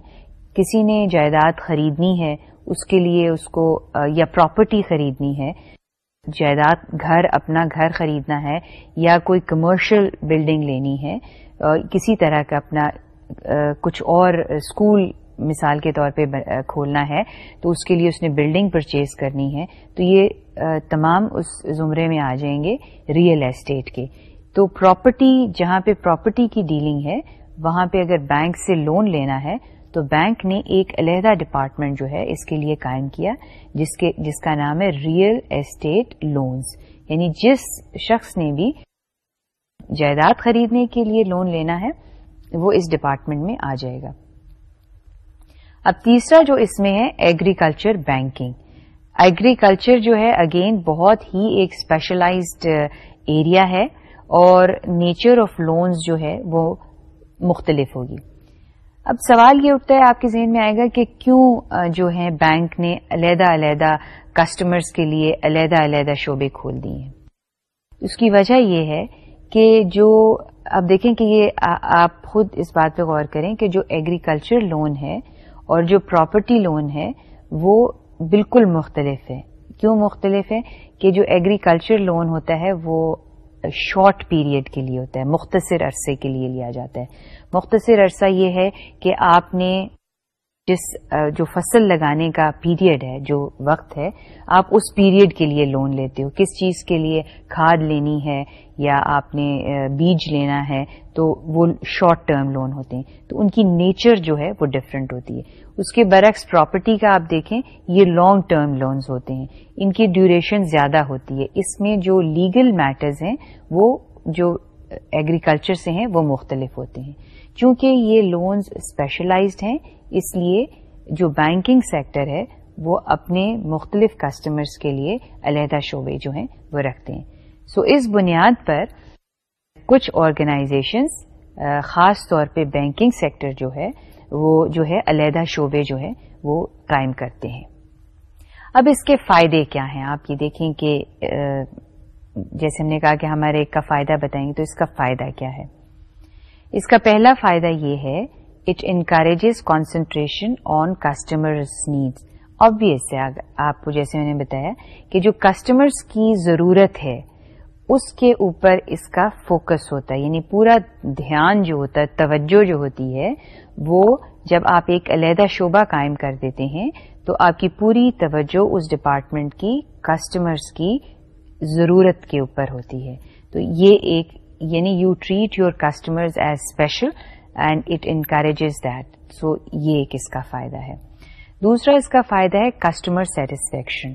کسی نے جائیداد خریدنی ہے، اس کے لیے اس کو، یا پراپرٹی خریدنی ہے۔ جائیداد گھر اپنا گھر خریدنا ہے یا کوئی کمرشل بلڈنگ لینی ہے کسی طرح کا اپنا کچھ اور اسکول مثال کے طور پہ کھولنا ہے، تو اس کے لیے اس نے بلڈنگ پرچیز کرنی ہے۔ تو یہ تمام اس زمرے میں آ جائیں گے ریئل اسٹیٹ کے۔ تو پراپرٹی جہاں پہ پراپرٹی کی ڈیلنگ ہے، وہاں پہ اگر بینک سے لون لینا ہے تو بینک نے ایک علیحدہ ڈپارٹمنٹ جو ہے اس کے لیے قائم کیا، جس کے، جس کا نام ہے ریئل اسٹیٹ لونز۔ یعنی جس شخص نے بھی جائیداد خریدنے کے لیے لون لینا ہے، وہ اس ڈپارٹمنٹ میں آ جائے گا۔ اب تیسرا جو اس میں ہے ایگریکلچر بینکنگ ایگریکلچر جو ہے اگین بہت ہی ایک اسپیشلائزڈ ایریا ہے اور نیچر آف لونز جو ہے، وہ مختلف ہوگی۔ اب سوال یہ اٹھتا ہے، آپ کے ذہن میں آئے گا کہ کیوں جو ہے بینک نے علیحدہ علیحدہ کسٹمرز کے لیے علیحدہ علیحدہ شعبے کھول دیے ہیں۔ اس کی وجہ یہ ہے کہ جو، اب دیکھیں کہ یہ آپ خود اس بات پہ غور کریں کہ جو ایگریکلچر لون ہے اور جو پراپرٹی لون ہے، وہ بالکل مختلف ہے۔ کیوں مختلف ہے؟ کہ جو ایگریکلچر لون ہوتا ہے، وہ شارٹ پیریڈ کے لیے ہوتا ہے، مختصر عرصے کے لیے لیا جاتا ہے۔ مختصر عرصہ یہ ہے کہ آپ نے جس جو فصل لگانے کا پیریڈ ہے، جو وقت ہے، آپ اس پیریڈ کے لیے لون لیتے ہو۔ کس چیز کے لیے؟ کھاد لینی ہے یا آپ نے بیج لینا ہے، تو وہ شارٹ ٹرم لون ہوتے ہیں۔ تو ان کی نیچر جو ہے وہ ڈفرینٹ ہوتی ہے۔ اس کے برعکس پراپرٹی کا آپ دیکھیں، یہ لانگ ٹرم لونز ہوتے ہیں۔ ان کی ڈیوریشن زیادہ ہوتی ہے۔ اس میں جو لیگل میٹرز ہیں، وہ جو ایگریکلچر سے ہیں، وہ مختلف ہوتے ہیں۔ چونکہ یہ لونز اسپیشلائزڈ ہیں، اس لیے جو بینکنگ سیکٹر ہے، وہ اپنے مختلف کسٹمرز کے لیے علیحدہ شعبے جو ہیں، وہ رکھتے ہیں۔ سو so اس بنیاد پر کچھ آرگنائزیشنز خاص طور پہ بینکنگ سیکٹر جو ہے، وہ جو ہے علیحدہ شعبے جو ہے وہ قائم کرتے ہیں۔ اب اس کے فائدے کیا ہیں؟ آپ یہ دیکھیں کہ جیسے ہم نے کہا کہ ہمارے ایک کا فائدہ بتائیں گے تو اس کا فائدہ کیا ہے۔ اس کا پہلا فائدہ یہ ہے it encourages concentration on customer needs obvious ہے آپ کو جیسے میں نے بتایا کہ جو کسٹمرز کی ضرورت ہے، اس کے اوپر اس کا فوکس ہوتا ہے یعنی پورا دھیان جو ہوتا ہے، توجہ جو ہوتی ہے، وہ جب آپ ایک علیحدہ شعبہ قائم کر دیتے ہیں، تو آپ کی پوری توجہ اس ڈپارٹمنٹ کی کسٹمرز کی ضرورت کے اوپر ہوتی ہے۔ تو یہ ایک یعنی you treat your customers as special and it encourages that so یہ ایک اس کا فائدہ ہے۔ دوسرا اس کا فائدہ ہے کسٹمر سیٹسفیکشن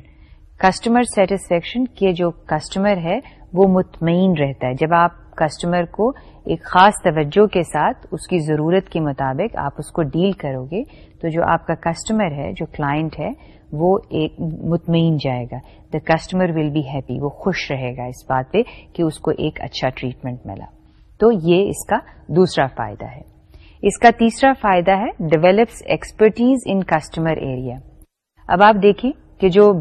کسٹمر سیٹسفیکشن کے جو کسٹمر ہے وہ مطمئن رہتا ہے۔ جب آپ کسٹمر کو ایک خاص توجہ کے ساتھ اس کی ضرورت کے مطابق آپ اس کو ڈیل کرو گے تو جو آپ کا کسٹمر ہے، جو کلائنٹ ہے وہ ایک مطمئن جائے گا۔ The customer will be happy وہ خوش رہے گا اس بات پہ کہ اس کو ایک اچھا ٹریٹمنٹ ملا۔ تو یہ اس کا دوسرا فائدہ ہے۔ اس کا تیسرا فائدہ ہے develops expertise in customer area اب آپ دیکھیں کہ جو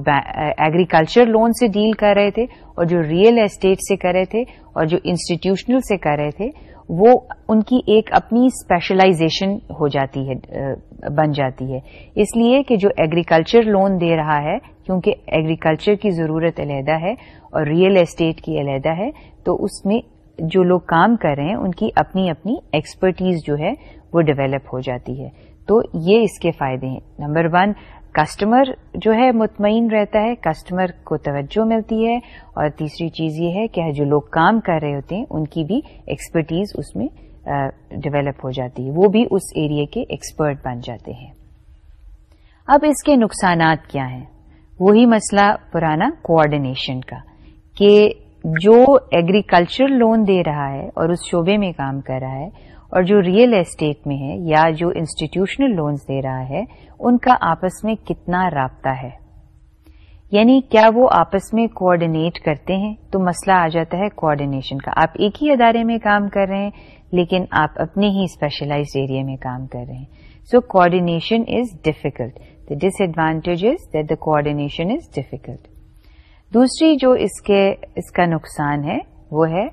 ایگریکلچر لون سے ڈیل کر رہے تھے اور جو ریئل اسٹیٹ سے کر رہے تھے اور جو انسٹیٹیوشنل سے کر رہے تھے وہ ان کی ایک اپنی اسپیشلائزیشن ہو جاتی ہے بن جاتی ہے۔ اس لیے کہ جو ایگریکلچر لون دے رہا ہے، کیونکہ ایگریکلچر کی ضرورت علیحدہ ہے اور ریئل اسٹیٹ کی علیحدہ ہے، تو اس میں جو لوگ کام کر رہے ہیں، ان کی اپنی اپنی ایکسپرٹیز جو ہے، وہ ڈیولپ ہو جاتی ہے۔ تو یہ اس کے فائدے ہیں۔ نمبر ون کسٹمر جو ہے مطمئن رہتا ہے، کسٹمر کو توجہ ملتی ہے اور تیسری چیز یہ ہے کہ جو لوگ کام کر رہے ہوتے ہیں، ان کی بھی ایکسپرٹیز اس میں ڈیولپ ہو جاتی ہے۔ وہ بھی اس ایریا کے ایکسپرٹ بن جاتے ہیں۔ اب اس کے نقصانات کیا ہیں؟ وہی مسئلہ پرانا کوآڈینیشن کا کہ جو ایگریکلچر لون دے رہا ہے اور اس شعبے میں کام کر رہا ہے اور جو ریئل اسٹیٹ میں ہے یا جو انسٹیٹیوشنل لونز دے رہا ہے، ان کا آپس میں کتنا رابطہ ہے؟ یعنی کیا وہ آپس میں کوآڈینیٹ کرتے ہیں؟ تو مسئلہ آ جاتا ہے کوآڈینیشن کا۔ آپ ایک ہی ادارے میں کام کر رہے ہیں، لیکن آپ اپنے ہی اسپیشلائزڈ ایریا میں کام کر رہے ہیں۔ So coordination is difficult the disadvantage is that the coordination is difficult دوسری جو اس کے، اس کا نقصان ہے، وہ ہے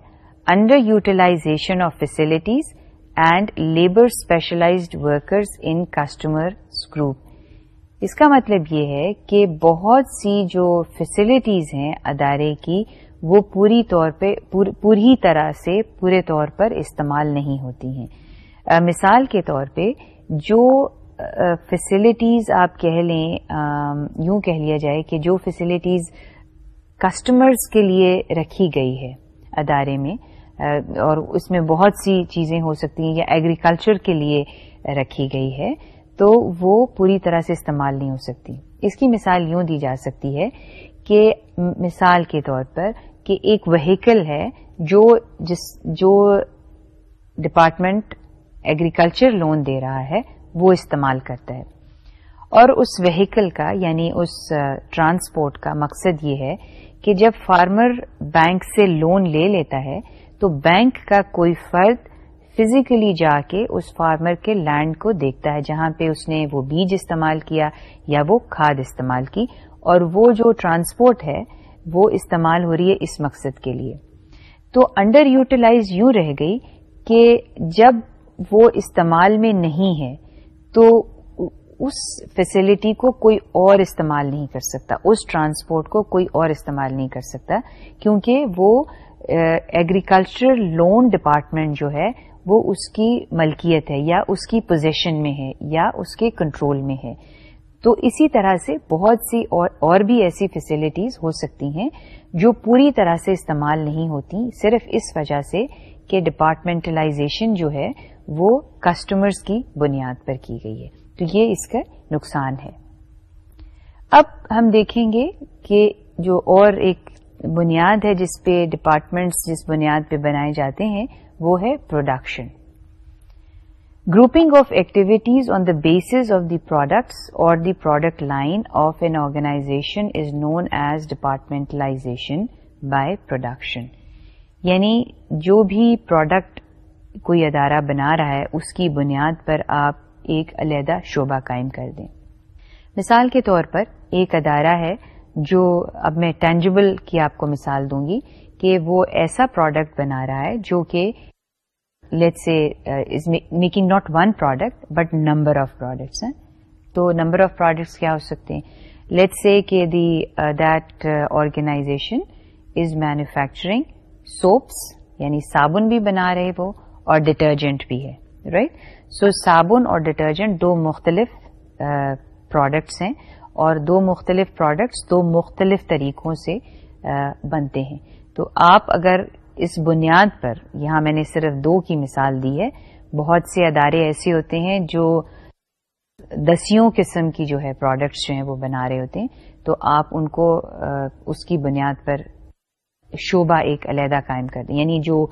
under utilization of facilities and labour specialized workers in customer group اس کا مطلب یہ ہے کہ بہت سی جو فیسلٹیز ہیں ادارے کی، وہ پوری طور پہ پوری طرح سے پورے طور پر استعمال نہیں ہوتی ہیں۔ مثال کے طور پہ جو فیسلٹیز آپ کہہ لیں یوں کہہ لیا جائے کہ جو فیسلٹیز کسٹمرز کے لیے رکھی گئی ہے ادارے میں اور اس میں بہت سی چیزیں ہو سکتی ہیں یا ایگریکلچر کے لیے رکھی گئی ہے، تو وہ پوری طرح سے استعمال نہیں ہو سکتی۔ اس کی مثال یوں دی جا سکتی ہے کہ مثال کے طور پر کہ ایک وہیکل ہے جو جس، جو ڈپارٹمنٹ ایگریکلچر لون دے رہا ہے، وہ استعمال کرتا ہے۔ اور اس وہیکل کا یعنی اس ٹرانسپورٹ کا مقصد یہ ہے کہ جب فارمر بینک سے لون لے لیتا ہے تو بینک کا کوئی فرد فزیکلی جا کے اس فارمر کے لینڈ کو دیکھتا ہے، جہاں پہ اس نے وہ بیج استعمال کیا یا وہ کھاد استعمال کی، اور وہ جو ٹرانسپورٹ ہے، وہ استعمال ہو رہی ہے اس مقصد کے لیے۔ تو انڈر یوٹیلائز یوں رہ گئی کہ جب وہ استعمال میں نہیں ہے، تو اس فیسلٹی کو کوئی اور استعمال نہیں کر سکتا، اس ٹرانسپورٹ کو کوئی اور استعمال نہیں کر سکتا، کیونکہ وہ ایگریکلچر لون ڈپارٹمنٹ جو ہے، وہ اس کی ملکیت ہے یا اس کی پوزیشن میں ہے یا اس کے کنٹرول میں ہے۔ تو اسی طرح سے بہت سی اور اور بھی ایسی فیسلٹیز ہو سکتی ہیں جو پوری طرح سے استعمال نہیں ہوتی، صرف اس وجہ سے کہ ڈپارٹمنٹلائزیشن جو ہے، وہ کسٹمرز کی بنیاد پر کی گئی ہے۔ تو یہ اس کا نقصان ہے۔ اب ہم دیکھیں گے کہ جو اور ایک بنیاد ہے جس پہ ڈپارٹمنٹس جس بنیاد پہ بنائے جاتے ہیں، وہ ہے production grouping of activities on the bases of the products اور the product line of an organization is known as departmentalization by production یعنی جو بھی پروڈکٹ کوئی ادارہ بنا رہا ہے، اس کی بنیاد پر آپ ایک علیحدہ شعبہ قائم کر دیں۔ مثال کے طور پر، ایک ادارہ ہے جو اب میں ٹینجبل کی آپ کو مثال دوں گی کہ وہ ایسا پروڈکٹ بنا رہا ہے جو کہ let say is making not one product but number of products ہیں. تو نمبر آف پروڈکٹس کیا ہو سکتے ہیں؟ لیٹ سے کہ the that organization is manufacturing soaps یعنی صابن بھی بنا رہے وہ اور ڈٹرجنٹ بھی ہے رائٹ سو صابن اور ڈٹرجنٹ دو مختلف uh, پروڈکٹس ہیں اور دو مختلف پروڈکٹس دو مختلف طریقوں سے بنتے ہیں۔ تو آپ اگر اس بنیاد پر، یہاں میں نے صرف دو کی مثال دی ہے، بہت سے ادارے ایسے ہوتے ہیں جو دسیوں قسم کی جو ہے پروڈکٹس جو ہیں وہ بنا رہے ہوتے ہیں۔ تو آپ ان کو اس کی بنیاد پر شعبہ ایک علیحدہ قائم کر دیں۔ یعنی جو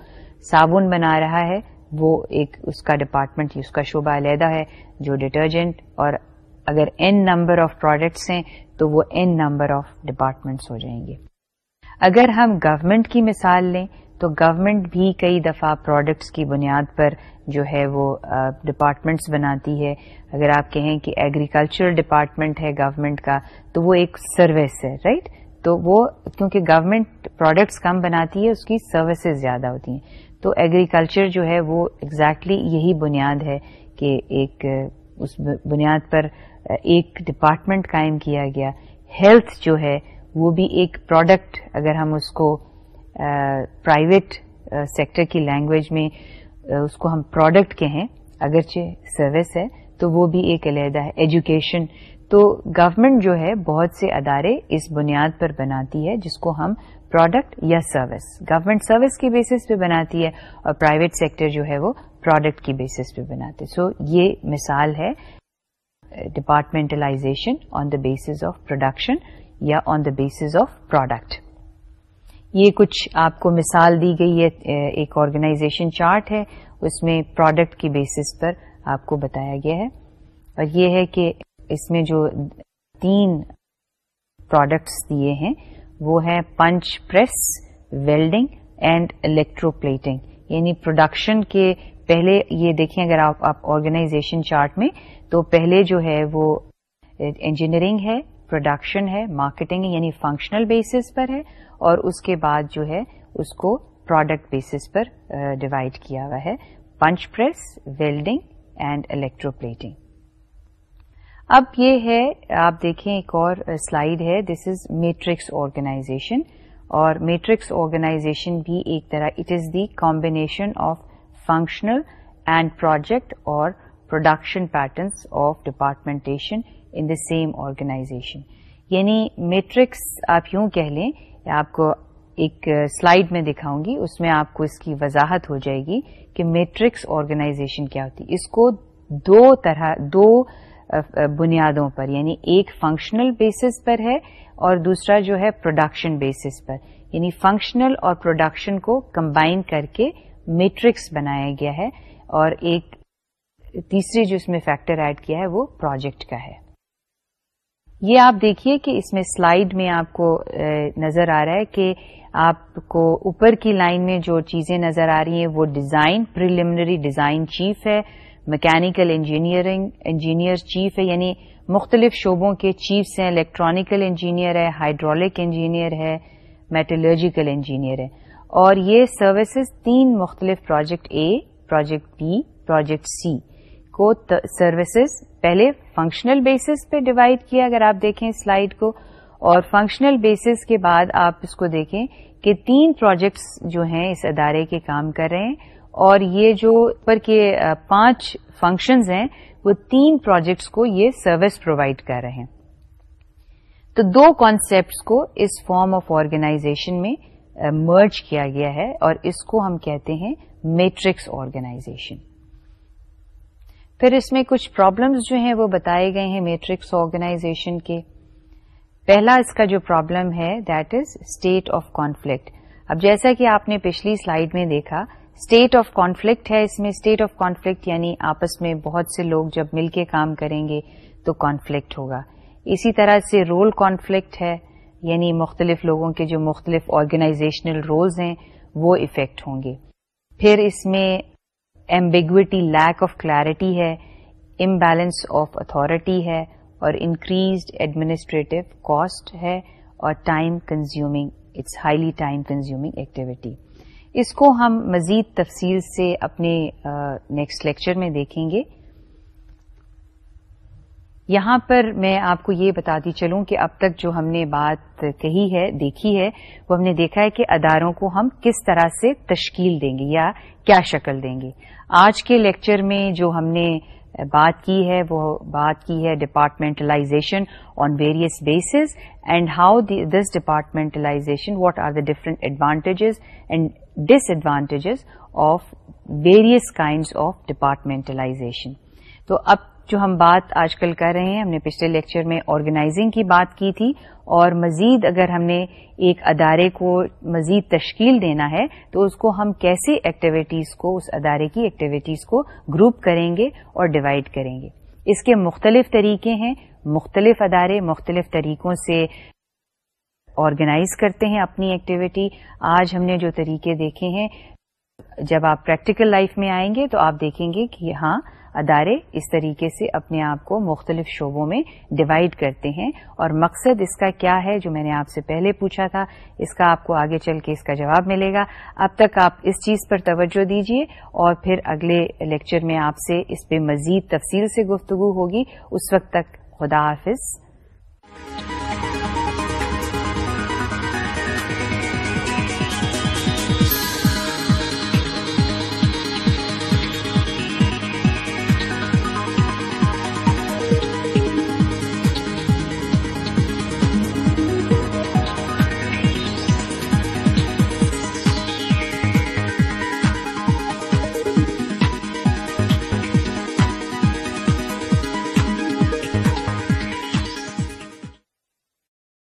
صابن بنا رہا ہے، وہ ایک اس کا ڈپارٹمنٹ اس کا شعبہ علیحدہ ہے۔ جو ڈٹرجنٹ اور اگر این نمبر آف پروڈکٹس ہیں تو وہ این نمبر آف ڈپارٹمنٹس ہو جائیں گے۔ اگر ہم گورمنٹ کی مثال لیں تو گورنمنٹ بھی کئی دفعہ پروڈکٹس کی بنیاد پر جو ہے وہ ڈپارٹمنٹس بناتی ہے۔ اگر آپ کہیں کہ ایگریکلچر ڈپارٹمنٹ ہے گورنمنٹ کا، تو وہ ایک سروس ہے رائٹ تو وہ، کیونکہ گورنمنٹ پروڈکٹس کم بناتی ہے، اس کی سروسز زیادہ ہوتی ہیں۔ تو ایگریکلچر جو ہے وہ ایگزیکٹلی exactly یہی بنیاد ہے کہ ایک اس بنیاد پر ایک ڈپارٹمنٹ قائم کیا گیا۔ ہیلتھ جو ہے وہ بھی ایک پروڈکٹ اگر ہم اس کو پرائیویٹ سیکٹر کی لینگویج میں اس کو ہم پروڈکٹ کہیں اگرچہ سروس ہے تو وہ بھی ایک علیحدہ ہے ایجوکیشن تو گورنمنٹ جو ہے بہت سے ادارے اس بنیاد پر بناتی ہے جس کو ہم پروڈکٹ یا سروس گورنمنٹ سروس کی بیسس پہ بناتی ہے اور پرائیویٹ سیکٹر جو ہے وہ پروڈکٹ کی بیسس پہ بناتے سو so, یہ مثال ہے departmentalization on the basis of production یا on the basis of product یہ کچھ آپ کو مثال دی گئی ہے، ایک آرگنائزیشن چارٹ ہے، اس میں پروڈکٹ کی بیسس پر آپ کو بتایا گیا ہے۔ اور یہ ہے کہ اس میں جو تین پروڈکٹس دیے ہیں، وہ ہے punch press welding and electroplating یعنی پروڈکشن کے پہلے یہ دیکھیں، اگر آپ آپ آرگنائزیشن چارٹ میں، تو پہلے جو ہے وہ انجینئرنگ ہے پروڈکشن ہے مارکیٹنگ یعنی فنکشنل بیسس پر ہے، اور اس کے بعد جو ہے اس کو پروڈکٹ بیسس پر ڈیوائڈ کیا ہوا ہے۔ Punch press welding and electroplating اب یہ ہے، آپ دیکھیں ایک اور سلائیڈ ہے۔ دس از میٹرکس آرگنائزیشن اور میٹرکس آرگنائزیشن بھی ایک طرح it is the combination of functional and project اور production patterns of departmentation in the same organization یعنی میٹرکس آپ یوں کہہ لیں آپ کو ایک سلائیڈ میں دکھاؤں گی، اس میں آپ کو اس کی وضاحت ہو جائے گی کہ میٹرکس آرگنائزیشن کیا ہوتی اس کو دو طرح، دو بنیادوں پر یعنی ایک فنکشنل بیسس پر ہے اور دوسرا جو ہے پروڈکشن بیسس پر۔ یعنی فنکشنل اور پروڈکشن کو کمبائن کر کے میٹرکس بنایا گیا ہے اور ایک تیسری جو اس میں فیکٹر ایڈ کیا ہے وہ پروجیکٹ کا ہے۔ یہ آپ دیکھیے کہ اس میں سلائیڈ میں آپ کو نظر آ رہا ہے کہ آپ کو اوپر کی لائن میں جو چیزیں نظر آ رہی ہیں وہ ڈیزائن، پریلیمنری ڈیزائن چیف ہے میکینیکل انجینئرنگ انجینئر چیف ہے یعنی مختلف شعبوں کے چیفس ہیں، الیکٹرانیکل انجینئر ہے، ہائیڈرولک انجینئر ہے میٹرولوجیکل انجینئر ہے۔ اور یہ سروسز تین مختلف project A project B project C کو سروسز پہلے فنکشنل بیسس پہ ڈیوائڈ کیا۔ اگر آپ دیکھیں سلائیڈ کو اور فنکشنل بیسس کے بعد آپ اس کو دیکھیں کہ تین پروجیکٹس جو ہیں اس ادارے کے کام کر رہے ہیں اور یہ جو پر کے پانچ فنکشنز ہیں، وہ تین پروجیکٹس کو یہ سروس پرووائڈ کر رہے ہیں۔ تو دو کانسیپٹس کو اس فارم آف آرگنائزیشن میں مرج کیا گیا ہے اور اس کو ہم کہتے ہیں میٹرکس آرگنائزیشن پھر اس میں کچھ پرابلمس جو ہیں وہ بتائے گئے ہیں میٹرکس آرگنائزیشن کے. پہلا اس کا جو پرابلم ہے that is state of conflict اب جیسا کہ آپ نے پچھلی سلائیڈ میں دیکھا اسٹیٹ آف کانفلکٹ ہے اس میں. اسٹیٹ آف کانفلکٹ یعنی آپس میں بہت سے لوگ جب مل کے کام کریں گے تو کانفلکٹ ہوگا. اسی طرح سے رول کانفلکٹ ہے یعنی مختلف لوگوں کے جو مختلف آرگنائزیشنل رولز ہیں، وہ افیکٹ ہوں گے۔ پھر اس میں ایمبیگوٹی لیک آف کلیرٹی ہے امبیلنس آف اتارٹی ہے اور انکریزڈ ایڈمنسٹریٹو کاسٹ ہے اور time consuming it's highly time consuming activity اس کو ہم مزید تفصیل سے اپنے نیکسٹ لیکچر میں دیکھیں گے۔ یہاں پر میں آپ کو یہ بتاتی چلوں کہ اب تک جو ہم نے بات کہی ہے، دیکھی ہے، وہ ہم نے دیکھا ہے کہ اداروں کو ہم کس طرح سے تشکیل دیں گے یا کیا شکل دیں گے۔ آج کے لیکچر میں جو ہم نے بات کی ہے، وہ بات کی ہے departmentalization on various bases and how this departmentalization what are the different advantages and disadvantages of various kinds of departmentalization تو اب جو ہم بات آج کل کر رہے ہیں، ہم نے پچھلے لیکچر میں آرگنائزنگ کی بات کی تھی، اور مزید اگر ہم نے ایک ادارے کو مزید تشکیل دینا ہے، تو اس کو ہم کیسے ایکٹیویٹیز کو، اس ادارے کی ایکٹیویٹیز کو گروپ کریں گے اور ڈیوائڈ کریں گے۔ اس کے مختلف طریقے ہیں، مختلف ادارے مختلف طریقوں سے آرگنائز کرتے ہیں اپنی ایکٹیویٹی آج ہم نے جو طریقے دیکھے ہیں، جب آپ پریکٹیکل لائف میں آئیں گے تو آپ دیکھیں گے کہ ہاں ادارے اس طریقے سے اپنے آپ کو مختلف شعبوں میں ڈیوائڈ کرتے ہیں اور مقصد اس کا کیا ہے جو میں نے آپ سے پہلے پوچھا تھا، اس کا آپ کو آگے چل کے اس کا جواب ملے گا۔ اب تک آپ اس چیز پر توجہ دیجیے اور پھر اگلے لیکچر میں آپ سے اس پہ مزید تفصیل سے گفتگو ہوگی۔ اس وقت تک خدا حافظ۔